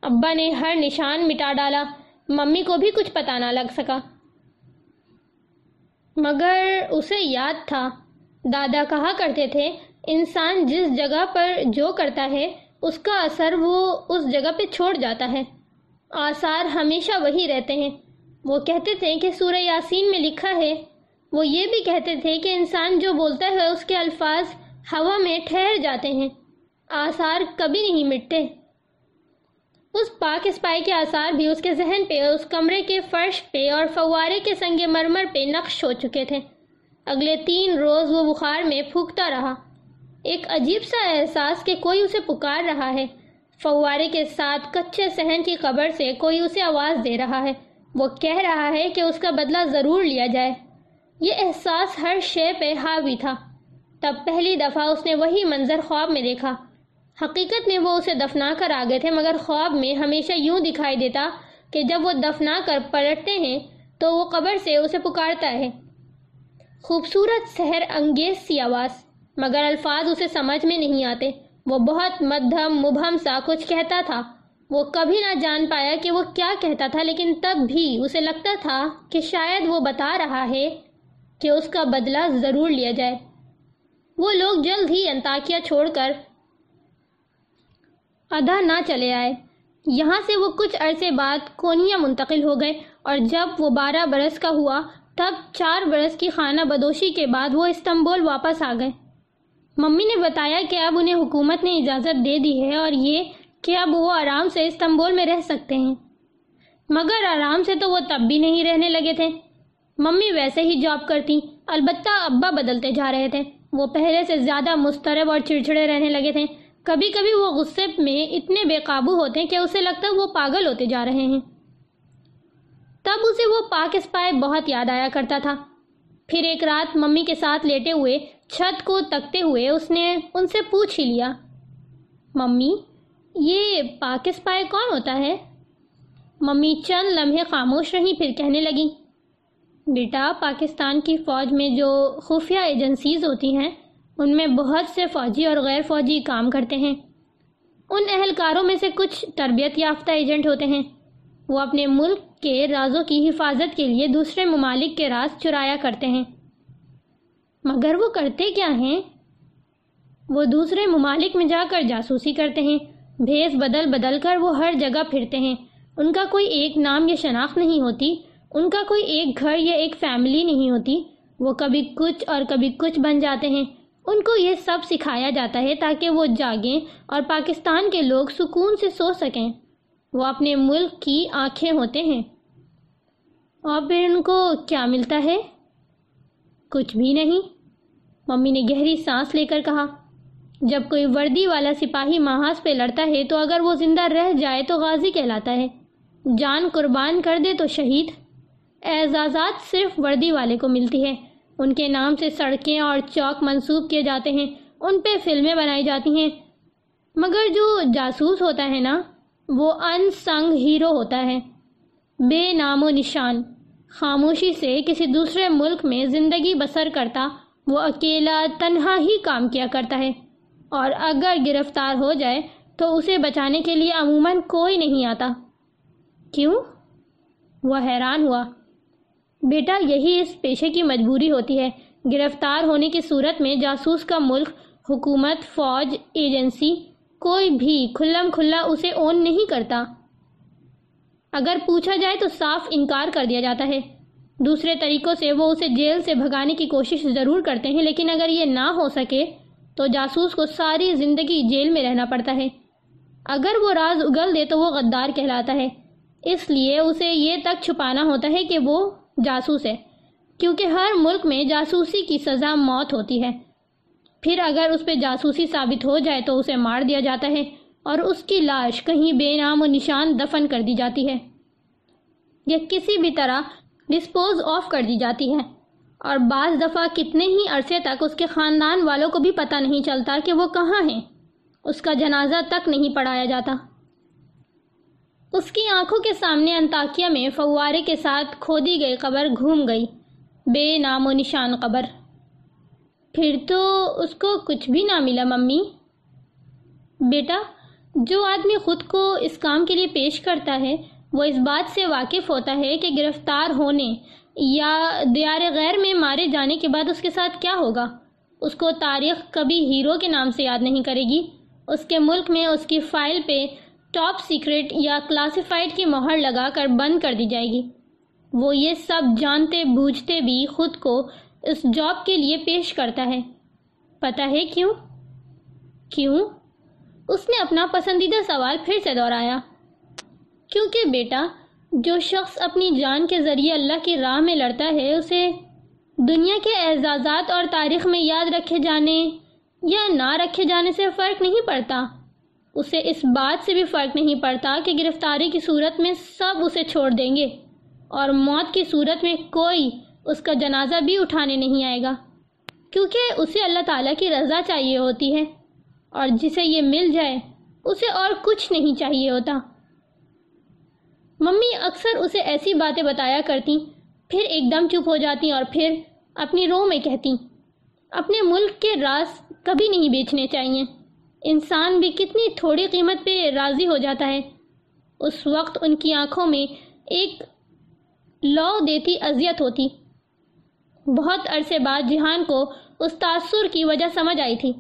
ابا نے ہر نشان مٹا ڈالا۔ ممی کو بھی کچھ پتہ نہ لگ سکا۔ مگر اسے یاد تھا۔ دادا کہا کرتے تھے، انسان جس جگہ پر جو کرتا ہے، اس کا اثر وہ اس جگہ پہ چھوڑ جاتا ہے۔ آثار ہمیشہ وہی رہتے ہیں۔ وہ کہتے تھے کہ سورہ یاسین میں لکھا ہے۔ وہ یہ بھی کہتے تھے کہ انسان جو بولتا ہے، اس کے الفاظ ہوا میں ٹھہر جاتے ہیں۔ آثار کبھی نہیں مٹتے۔ اس پاک اسپائی کے آثار بھی اس کے ذہن پہ، اس کمرے کے فرش پہ اور فوارے کے سنگ مرمر پہ نقش ہو چکے تھے۔ اگلے تین روز وہ بخار میں پھونکتا رہا۔ ایک عجیب سا احساس کہ کوئی اسے پکار رہا ہے۔ فوارے کے ساتھ کچے سہن کی قبر سے کوئی اسے آواز دے رہا ہے۔ وہ کہہ رہا ہے کہ اس کا بدلہ ضرور لیا جائے۔ یہ احساس ہر شے پہ حاوی تھا۔ تب پہلی دفعہ اس نے وہی منظر خواب میں دیکھا۔ حقیقت میں وہ اسے دفنا کر آگے تھے، مگر خواب میں ہمیشہ یوں دکھائی دیتا کہ جب وہ دفنا کر پلٹتے ہیں تو وہ قبر سے اسے پکارتا ہے۔ خوبصورت سحر انگیز سی آواز، مگر الفاظ اسے سمجھ میں نہیں آتے۔ وہ بہت مدھم، مبہم سا کچھ کہتا تھا۔ وہ کبھی نہ جان پایا کہ وہ کیا کہتا تھا، لیکن تب بھی اسے لگتا تھا کہ شاید وہ بتا رہا ہے کہ اس کا بدلہ ضرور لیا جائے۔ وہ لوگ جلد ہی انتاکیا چھوڑ کر ادا نہ چلے آئے۔ یہاں سے وہ کچھ عرصے بعد کونیا منتقل ہو گئے اور جب وہ بارہ برس کا ہوا تب چار برس کی خانہ بدوشی کے بعد وہ استنبول واپس آ گئے۔ ممی نے بتایا کہ اب انہیں حکومت نے اجازت دے دی ہے اور یہ کہ اب وہ آرام سے استنبول میں رہ سکتے ہیں۔ مگر آرام سے تو وہ تب بھی نہیں رہنے لگے تھے۔ ممی ویسے ہی جاب کرتی، البتہ ابا بدلتے جا رہے تھے۔ وہ پہلے سے زیادہ مسترب اور چڑچڑے رہنے لگے تھے۔ کبھی کبھی وہ غصے میں اتنے بے قابو ہوتے کہ اسے لگتا وہ پاگل ہوتے جا رہے ہیں۔ تب اسے وہ پاک اسپائے بہت یاد آیا کرتا تھا۔ پھر ایک رات ممی کے ساتھ لیٹے ہوئے چھت کو تکتے ہوئے اس نے ان سے پوچھ ہی لیا، ممی، یہ پاک اسپائے کون ہوتا ہے؟ ممی چند لمحے خاموش رہیں پھر کہنے لگی، بیٹا، پاکستان کی فوج میں جو خفیہ ایجنسیز ہوتی ہیں، ان میں بہت سے فوجی اور غیر فوجی کام کرتے ہیں۔ ان اہلکاروں میں سے کچھ تربیت یافتہ ایجنٹ ہوتے ہیں۔ وہ اپنے ملک کے رازوں کی حفاظت کے لیے دوسرے ممالک کے راز چرایا کرتے ہیں۔ مگر وہ کرتے کیا ہیں؟ وہ دوسرے ممالک میں جا کر جاسوسی کرتے ہیں۔ بھیس بدل بدل کر وہ ہر جگہ پھرتے ہیں۔ ان کا کوئی ایک نام یا شناخت نہیں ہوتی۔ ان کا کوئی ایک گھر یا ایک فیملی نہیں ہوتی۔ وہ کبھی کچھ اور کبھی کچھ بن جاتے ہیں۔ ان کو یہ سب سکھایا جاتا ہے تاکہ وہ جاگیں اور پاکستان کے لوگ سکون سے سو سکیں۔ وہ اپنے ملک کی آنکھیں ہوتے ہیں۔ اور پھر ان کو کیا ملتا ہے؟ کچھ بھی نہیں۔ ممی نے گہری سانس لے کر کہا، جب کوئی وردی والا سپاہی محاذ پہ لڑتا ہے تو اگر وہ زندہ رہ جائے تو غازی کہلاتا ہے۔ جان قربان کر دے تو شہید۔ اعزازات صرف وردی والے کو ملتی ہے ان کے نام سے سڑکیں اور چوک منسوب کیے جاتے ہیں۔ ان پہ فلمیں بنائی جاتی ہیں۔ مگر جو جاسوس ہوتا ہے نا وہ ان سنگ ہیرو ہوتا ہے۔ بے نام و نشان۔ خاموشی سے کسی دوسرے ملک میں زندگی بسر کرتا، وہ اکیلا تنہا ہی کام کیا کرتا ہے۔ اور اگر گرفتار ہو جائے، تو اسے بچانے کے لیے عموماً کوئی نہیں آتا۔ کیوں؟ وہ حیران ہوا۔ بیٹا، یہی اس پیشے کی مجبوری ہوتی ہے۔ گرفتار ہونے کی صورت میں جاسوس کا ملک، حکومت، فوج، ایجنسی کوئی بھی کھلم کھلا اسے اون نہیں کرتا۔ اگر پوچھا جائے تو صاف انکار کر دیا جاتا ہے۔ دوسرے طریقوں سے وہ اسے جیل سے بھگانے کی کوشش ضرور کرتے ہیں، لیکن اگر یہ نہ ہو سکے تو جاسوس کو ساری زندگی جیل میں رہنا پڑتا ہے۔ اگر وہ راز اگل دے تو وہ غدار کہلاتا ہے۔ اس لیے اسے یہ تک چھپانا ہوتا ہے کہ وہ جاسوس ہے، کیونکہ ہر ملک میں جاسوسی کی سزا موت ہوتی ہے۔ پھر اگر اس پہ جاسوسی ثابت ہو جائے تو اسے مار دیا جاتا ہے اور اس کی لاش کہیں بے نام و نشان دفن کر دی جاتی ہے۔ یا کسی بھی طرح ڈسپوز آف کر دی جاتی ہے۔ اور بعض دفعہ کتنے ہی عرصے تک اس کے خاندان والوں کو بھی پتہ نہیں چلتا کہ وہ کہاں ہیں۔ اس کا جنازہ تک نہیں پڑھایا جاتا۔ اس کی آنکھوں کے سامنے انتاکیہ میں فوارے کے ساتھ کھودی گئی قبر گھوم گئی۔ بے نام و نشان قبر۔ پھر تو اس کو کچھ بھی نہ ملا، ممی۔ بیٹا، جو آدمی خود کو اس کام کے لیے پیش کرتا ہے، وہ اس بات سے واقف ہوتا ہے کہ گرفتار ہونے یا دیار غیر میں مارے جانے کے بعد اس کے ساتھ کیا ہوگا۔ اس کو تاریخ کبھی ہیرو کے نام سے یاد نہیں کرے گی۔ اس کے ملک میں اس کی فائل پہ ٹاپ سیکرٹ یا کلاسیفائڈ کی مہر لگا کر بند کر دی جائے گی۔ وہ یہ سب جانتے، بوجھتے بھی خود کو اس جاب کے لیے پیش کرتا ہے۔ پتہ ہے کیوں؟ کیوں؟ اس نے اپنا پسندیدہ سوال پھر سے دہرایا۔ کیونکہ بیٹا، جو شخص اپنی جان کے ذریعے اللہ کی راہ میں لڑتا ہے، اسے دنیا کے اعزازات اور تاریخ میں یاد رکھے جانے یا نہ رکھے جانے سے فرق نہیں پڑتا۔ اسے اس بات سے بھی فرق نہیں پڑتا کہ گرفتاری کی صورت میں سب اسے چھوڑ دیں گے اور موت کی صورت میں کوئی اس کا جنازہ بھی اٹھانے نہیں آئے گا۔ کیونکہ اسے اللہ تعالیٰ کی رضا چاہیے ہوتی ہے، اور جسے یہ مل جائے، اسے اور کچھ نہیں چاہیے ہوتا۔ ممی اکثر اسے ایسی باتیں بتایا کرتی، پھر ایک دم چپ ہو جاتی اور پھر اپنی رو میں کہتی، اپنے ملک کے راز کبھی نہیں بیچنے چاہیے۔ انسان بھی کتنی تھوڑی قیمت پہ راضی ہو جاتا ہے۔ اس وقت ان کی آنکھوں میں ایک لو دیتی اذیت ہوتی۔ بہت عرصے بعد جہان کو اس تاثر کی وجہ سمجھ آئی تھی۔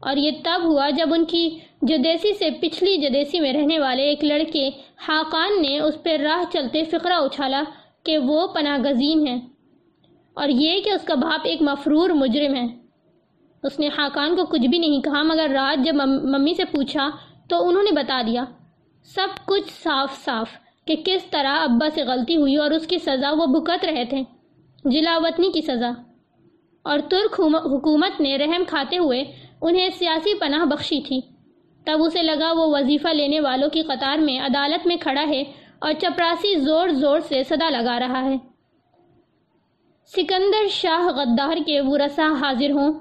اور یہ تب ہوا جب ان کی جدیسی سے پچھلی جدیسی میں رہنے والے ایک لڑکے حاقان نے اس پہ راہ چلتے فقرہ اچھالا کہ وہ پناہ گزین ہے اور یہ کہ اس کا باپ ایک مفرور مجرم ہے۔ اس نے حاقان کو کچھ بھی نہیں کہا، مگر رات جب ممی سے پوچھا تو انہوں نے بتا دیا، سب کچھ صاف صاف کہ کس طرح ابا سے غلطی ہوئی اور اس کی سزا وہ بھکت رہے تھے۔ جلاوطنی کی سزا۔ اور ترک حکومت نے رحم کھاتے ہوئے انہیں سیاسی پناہ بخشی تھی۔ تب اسے لگا وہ وظیفہ لینے والوں کی قطار میں عدالت میں کھڑا ہے اور چپراسی زور زور سے صدا لگا رہا ہے۔ سکندر شاہ غدار کے ورثہ حاضر ہوں۔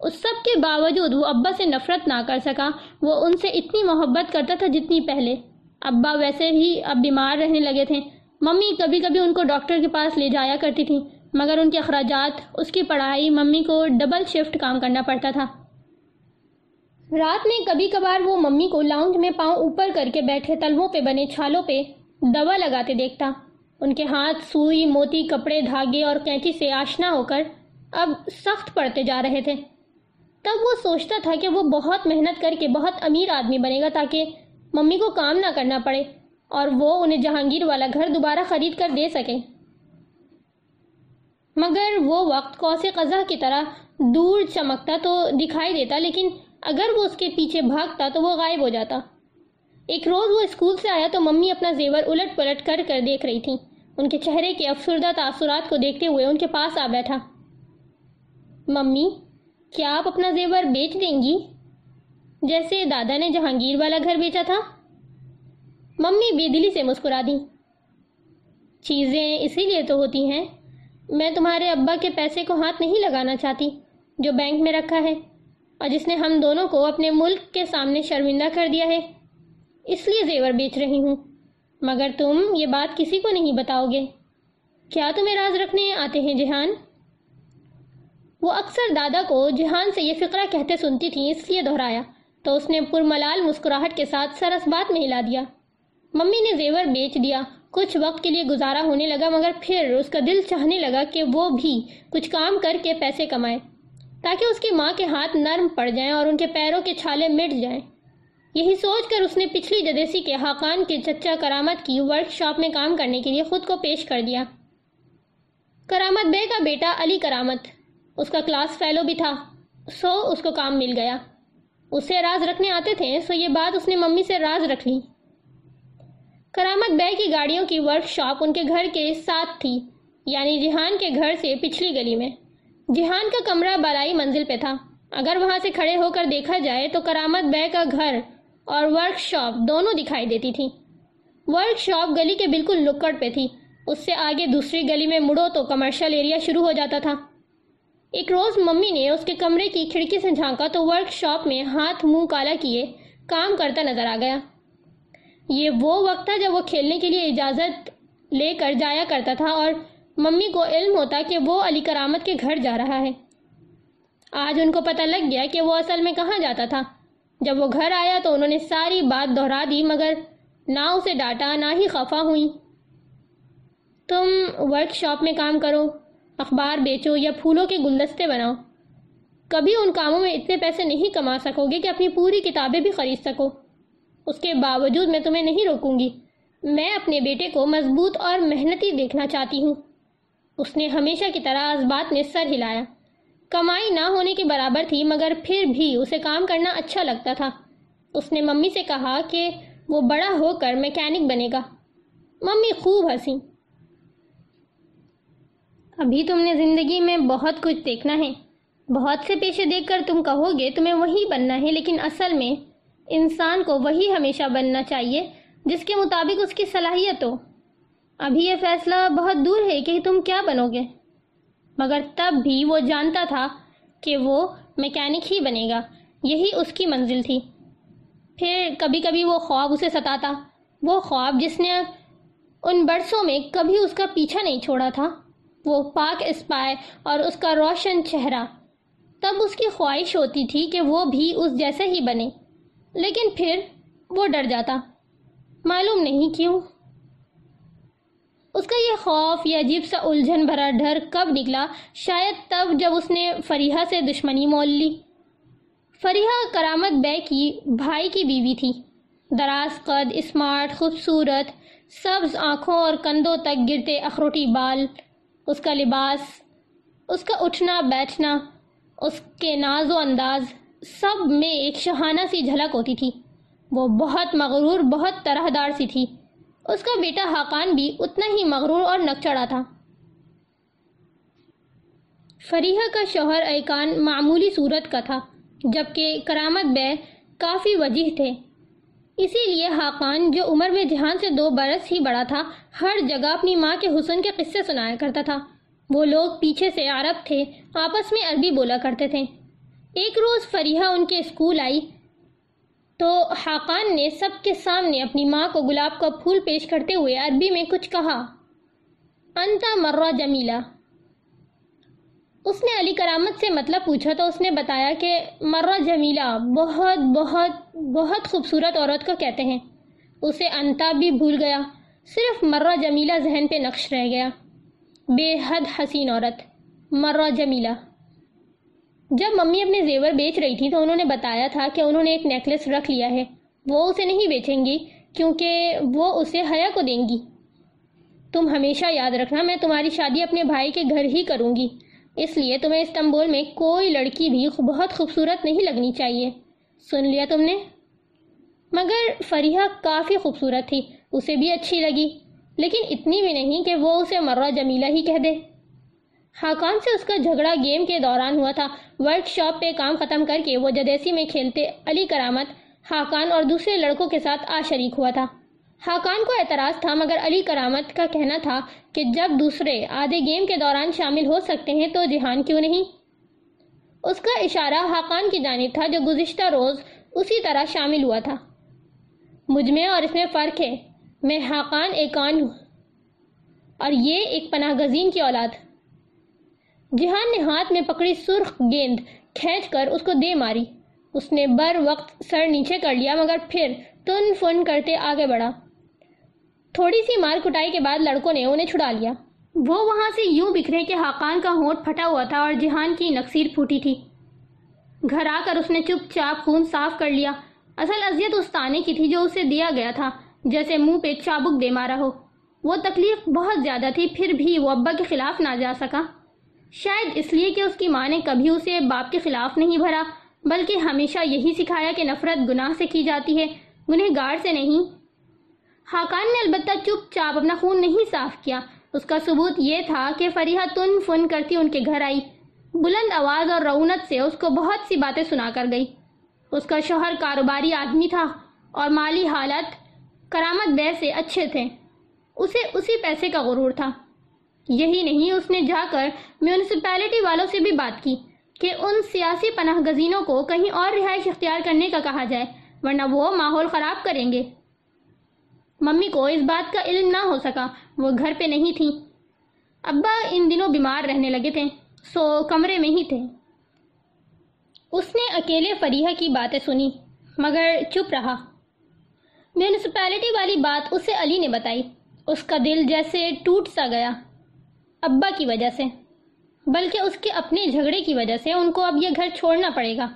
اس سب کے باوجود وہ ابا سے نفرت نہ کر سکا۔ وہ ان سے اتنی محبت کرتا تھا جتنی پہلے۔ ابا ویسے ہی اب بیمار رہنے لگے تھے۔ ممی کبھی کبھی ان کو ڈاکٹر کے پاس لے جایا کرتی تھی، مگر ان کے اخراجات، اس کی پڑھائی، ممی کو ڈبل شفٹ کام کرنا پڑتا تھا۔ رات میں کبھی کبھار وہ ممی کو لاؤنج میں پاؤں اوپر کر کے بیٹھے تلووں پہ بنے چھالوں پہ دوا لگاتے دیکھتا۔ ان کے ہاتھ سوئی موتی کپڑے دھاگے اور کینچی سے آشنا ہو کر اب سخت پڑتے جا رہے تھے۔ تب وہ سوچتا تھا کہ وہ بہت محنت کر کے بہت امیر آدمی بنے گا تاکہ ممی کو کام نہ کرنا پڑے۔ اور وہ انہیں جہانگیر والا گھر دوبارہ خرید کر دے سکے مگر وہ وقت کوسے قضا کی طرح دور چمکتا تو دکھائی دیتا، لیکن اگر وہ اس کے پیچھے بھاگتا تو وہ غائب ہو جاتا۔ ایک روز وہ اسکول سے آیا تو ممی اپنا زیور الٹ پلٹ کر کر دیکھ رہی تھی ان کے چہرے کے افسردہ تاثرات کو دیکھتے ہوئے ان کے پاس آ بیٹھا۔ ممی، کیا آپ اپنا زیور بیچ دیں گی؟ جیسے دادا نے جہانگیر والا گھر بیچا تھا۔ ممی بے دلی سے مسکرا دی چیزیں اسی لیے تو ہوتی ہیں۔ میں تمہارے ابا کے پیسے کو ہاتھ نہیں لگانا چاہتی جو بینک میں رکھا ہے۔ اور جس نے ہم دونوں کو اپنے ملک کے سامنے شرمندہ کر دیا ہے۔ اس لیے زیور بیچ رہی ہوں۔ مگر تم یہ بات کسی کو نہیں بتاؤ گے۔ کیا تمہیں راز رکھنے آتے ہیں جہان؟ وہ اکثر دادا کو جہان سے یہ فقرہ کہتے سنتی تھی اس لیے دہرایا۔ تو اس نے پر ملال مسکراہٹ کے ساتھ سرس بات میں ہلا دیا۔ ممی نے زیور بیچ دیا۔ کچھ وقت کے لیے گزارا ہونے لگا، مگر پھر اس کا دل چاہنے لگا کہ وہ بھی کچھ کام کر کے پیسے کمائے، تاکہ اس کی ماں کے ہاتھ نرم پڑ جائیں اور ان کے پیروں کے چھالے مٹ جائیں۔ یہی سوچ کر اس نے پچھلی جدیسی کے حاقان کے چچا کرامت کی ورک شاپ میں کام کرنے کے لیے خود کو پیش کر دیا۔ کرامت بے کا بیٹا علی کرامت۔ اس کا کلاس فیلو بھی تھا، سو اس کو کام مل گیا۔ اسے راز رکھنے آتے تھے، سو یہ بات اس نے ممی سے راز رکھ لی۔ کرامت بے کی گاڑیوں کی ورک شاپ ان کے گھر کے ساتھ تھی یعنی جہان کے گھر سے پچھلی گلی میں۔ جہان کا کمرہ بالائی منزل پہ تھا۔ اگر وہاں سے کھڑے ہو کر دیکھا جائے تو کرامت بے کا گھر اور ورک شاپ دونوں دکھائی دیتی تھی۔ ورک شاپ گلی کے بالکل نکڑ پہ تھی۔ اس سے آگے دوسری گلی میں مڑو تو کمرشل ایریا شروع ہو جاتا تھا۔ ایک روز ممی نے اس کے کمرے کی کھڑکی سے جھانکا تو ورک شاپ میں ہاتھ منہ کالا کیے، کام کرتا نظر آ گیا۔ یہ وہ وقت تھا جب وہ کھیلنے کے لیے اجازت لے کر جایا کرتا تھا اور ممی کو علم ہوتا کہ وہ علی کرامت کے گھر جا رہا ہے۔ آج ان کو پتہ لگ گیا کہ وہ اصل میں کہاں جاتا تھا۔ جب وہ گھر آیا تو انہوں نے ساری بات دہرا دی، مگر نہ اسے ڈانٹا، نہ ہی خفا ہوئی۔ تم ورک شاپ میں کام کرو، اخبار بیچو یا پھولوں کے گلدستے بناؤ۔ کبھی ان کاموں میں اتنے پیسے نہیں کما سکو گے کہ اپنی پوری کتابیں بھی خرید سکو۔ اس کے باوجود میں تمہیں نہیں روکوں گی۔ میں اپنے بیٹے کو مضبوط اور محنتی دیکھنا چاہتی ہوں۔ اس نے ہمیشہ کی طرح اس بات میں سر ہلایا۔ کمائی نہ ہونے کے برابر تھی، مگر پھر بھی اسے کام کرنا اچھا لگتا تھا۔ اس نے ممی سے کہا کہ وہ بڑا ہو کر میکینک بنے گا۔ ممی خوب ہنسی۔ ابھی تم نے زندگی میں بہت کچھ دیکھنا ہے۔ بہت سے پیشے دیکھ کر تم کہو گے تمہیں وہی بننا ہے، لیکن اصل میں انسان کو وہی ہمیشہ بننا چاہیے جس کے مطابق اس کی صلاحیت ہو۔ ابھی یہ فیصلہ بہت دور ہے کہ تم کیا بنو گے۔ مگر تب بھی وہ جانتا تھا کہ وہ میکینک ہی بنے گا۔ یہی اس کی منزل تھی۔ پھر کبھی کبھی وہ خواب اسے ستاتا۔ وہ خواب جس نے ان برسوں میں کبھی اس کا پیچھا نہیں چھوڑا تھا۔ وہ پاک اسپائے اور اس کا روشن چہرہ۔ تب اس کی خواہش ہوتی تھی کہ وہ بھی اس جیسے ہی بنے۔ لیکن پھر وہ ڈر جاتا۔ معلوم نہیں کیوں۔ اس کا یہ خوف یا عجیب سا الجھن بھرا ڈر کب نکلا؟ شاید تب جب اس نے فریحہ سے دشمنی مول لی۔ فریحہ کرامت بے کی بھائی کی بیوی تھی۔ دراز قد، اسمارٹ، خوبصورت، سبز آنکھوں اور کندھوں تک گرتے اخروٹی بال۔ اس کا لباس، اس کا اٹھنا بیٹھنا، اس کے ناز و انداز۔ سب میں ایک شہانہ سی جھلک ہوتی تھی۔ وہ بہت مغرور، بہت طرح دار سی تھی۔ اس کا بیٹا حاقان بھی اتنا ہی مغرور اور نکچڑا تھا۔ فریحہ کا شوہر ایکان معمولی صورت کا تھا، جبکہ کرامت بے کافی وجہ تھے۔ اسی لیے حاقان جو عمر میں جہان سے دو برس ہی بڑا تھا، ہر جگہ اپنی ماں کے حسن کے قصے سنایا کرتا تھا۔ وہ لوگ پیچھے سے عرب تھے، آپس میں عربی بولا کرتے تھے۔ ایک روز فریحہ ان کے اسکول آئی تو حاقان نے سب کے سامنے اپنی ماں کو گلاب کا پھول پیش کرتے ہوئے عربی میں کچھ کہا، انتا مرہ جمیلہ. اس نے علی کرامت سے مطلب پوچھا تو اس نے بتایا کہ مرہ جمیلہ بہت بہت بہت خوبصورت عورت کو کہتے ہیں۔ اسے انتا بھی بھول گیا، صرف مرہ جمیلہ ذہن پہ نقش رہ گیا۔ بے حد حسین عورت، مرہ جمیلہ۔ جب ممی اپنے زیور بیچ رہی تھی تو انہوں نے بتایا تھا کہ انہوں نے ایک نیکلس رکھ لیا ہے۔ وہ اسے نہیں بیچیں گی کیونکہ وہ اسے حیا کو دیں گی۔ تم ہمیشہ یاد رکھنا، میں تمہاری شادی اپنے بھائی کے گھر ہی کروں گی۔ اس لیے تمہیں استنبول میں کوئی لڑکی بھی بہت خوبصورت نہیں لگنی چاہیے۔ سن لیا تم نے؟ مگر فریحہ کافی خوبصورت تھی، اسے بھی اچھی لگی۔ لیکن اتنی بھی نہیں کہ وہ اسے مرہ جمیلہ ہی کہہ دے۔ حاکان سے اس کا جھگڑا گیم کے دوران ہوا تھا۔ ورک شاپ پہ کام ختم کر کے وہ جدیسی میں کھیلتے علی کرامت حاکان اور دوسرے لڑکوں کے ساتھ آ شریک ہوا تھا۔ حاکان کو اعتراض تھا مگر علی کرامت کا کہنا تھا کہ جب دوسرے آدھے گیم کے دوران شامل ہو سکتے ہیں تو جہان کیوں نہیں؟ اس کا اشارہ حاکان کی جانب تھا جو گزشتہ روز اسی طرح شامل ہوا تھا۔ مجھ میں اور اس میں فرق ہے، میں حاکان ایکان ہوں اور یہ ایک پناہ گزین کی اولاد۔ جہان نے ہاتھ میں پکڑی سرخ گیند کھینچ کر اس کو دے ماری۔ اس نے بر وقت سر نیچے کر لیا، مگر پھر تن فن کرتے آگے بڑھا۔ تھوڑی سی مار کٹائی کے بعد لڑکوں نے انہیں چھڑا لیا۔ وہ وہاں سے یوں بکھرے کہ حاقان کا ہونٹ پھٹا ہوا تھا اور جہان کی نقصیر پھوٹی تھی۔ گھر آ کر اس نے چپ چاپ خون صاف کر لیا۔ اصل اذیت اس تانے کی تھی جو اسے دیا گیا تھا، جیسے منہ پہ چابک دے مارا ہو۔ وہ تکلیف بہت زیادہ تھی، پھر بھی وہ ابا کے خلاف نہ جا سکا۔ شاید اس لیے کہ اس کی ماں نے کبھی اسے باپ کے خلاف نہیں بھرا، بلکہ ہمیشہ یہی سکھایا کہ نفرت گناہ سے کی جاتی ہے گنہ گار سے نہیں۔ حاکان نے البتہ چپ چاپ اپنا خون نہیں صاف کیا۔ اس کا ثبوت یہ تھا کہ فریحہ تن فن کرتی ان کے گھر آئی۔ بلند آواز اور رونت سے اس کو بہت سی باتیں سنا کر گئی۔ اس کا شوہر کاروباری آدمی تھا اور مالی حالت کرامت بے سے اچھے تھے۔ اسے اسی پیسے کا غرور تھا۔ یہی نہیں، اس نے جا کر میونسپیلٹی والوں سے بھی بات کی کہ ان سیاسی پناہ گزینوں کو کہیں اور رہائش اختیار کرنے کا کہا جائے، ورنہ وہ ماحول خراب کریں گے۔ ممی کو اس بات کا علم نہ ہو سکا، وہ گھر پہ نہیں تھی ابا ان دنوں بیمار رہنے لگے تھے، سو کمرے میں ہی تھے۔ اس نے اکیلے فریحہ کی باتیں سنی، مگر چپ رہا۔ میونسپیلٹی والی بات اسے علی نے بتائی، اس کا دل جیسے ٹوٹ سا گیا۔ ابا کی وجہ سے۔ بلکہ اس کے اپنے جھگڑے کی وجہ سے ان کو اب یہ گھر چھوڑنا پڑے گا۔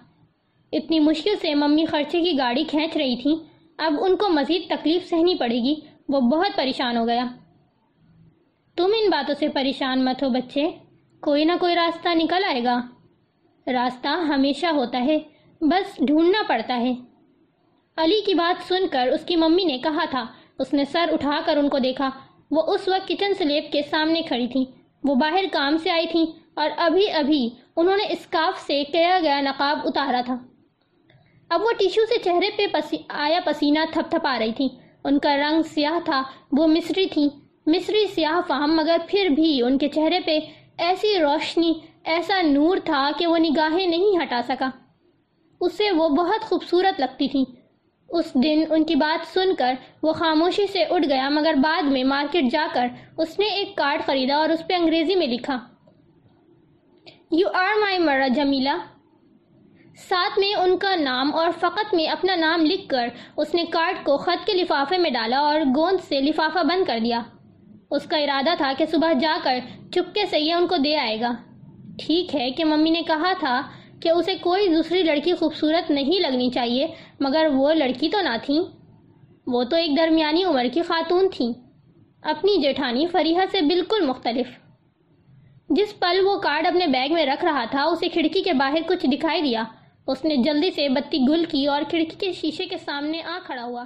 اتنی مشکل سے ممی خرچے کی گاڑی کھینچ رہی تھی۔ اب ان کو مزید تکلیف سہنی پڑے گی۔ وہ بہت پریشان ہو گیا۔ تم ان باتوں سے پریشان مت ہو بچے۔ کوئی نہ کوئی راستہ نکل آئے گا۔ راستہ ہمیشہ ہوتا ہے۔ بس ڈھونڈنا پڑتا ہے۔ علی کی بات سن کر اس کی ممی نے کہا تھا۔ اس نے سر اٹھا کر ان کو دیکھا۔ وہ اس وقت کچن سلیب کے سامنے کھڑی تھی۔ وہ باہر کام سے آئی تھیں اور ابھی ابھی انہوں نے اسکاف سے کیا گیا نقاب اتارا تھا۔ اب وہ ٹیشو سے چہرے پہ پسی، آیا پسینہ تھپ تھپ آ رہی تھی ان کا رنگ سیاہ تھا، وہ مصری تھی مصری سیاہ فہم، مگر پھر بھی ان کے چہرے پہ ایسی روشنی، ایسا نور تھا کہ وہ نگاہیں نہیں ہٹا سکا۔ اسے وہ بہت خوبصورت لگتی تھی اس دن ان کی بات سن کر وہ خاموشی سے اٹھ گیا، مگر بعد میں مارکیٹ جا کر اس نے ایک کارڈ خریدا اور اس پہ انگریزی میں لکھا یو آر مائی مرا جمیلہ ساتھ میں ان کا نام اور فقط میں اپنا نام لکھ کر اس نے کارڈ کو خط کے لفافے میں ڈالا اور گوند سے لفافہ بند کر دیا۔ اس کا ارادہ تھا کہ صبح جا کر چپکے سے یہ ان کو دے آئے گا۔ ٹھیک ہے کہ ممی نے کہا تھا کہ اسے کوئی دوسری لڑکی خوبصورت نہیں لگنی چاہیے، مگر وہ لڑکی تو نہ تھی۔ وہ تو ایک درمیانی عمر کی خاتون تھی۔ اپنی جیٹھانی فریحہ سے بالکل مختلف۔ جس پل وہ کارڈ اپنے بیگ میں رکھ رہا تھا، اسے کھڑکی کے باہر کچھ دکھائی دیا۔ اس نے جلدی سے بتی گل کی اور کھڑکی کے شیشے کے سامنے آ کھڑا ہوا۔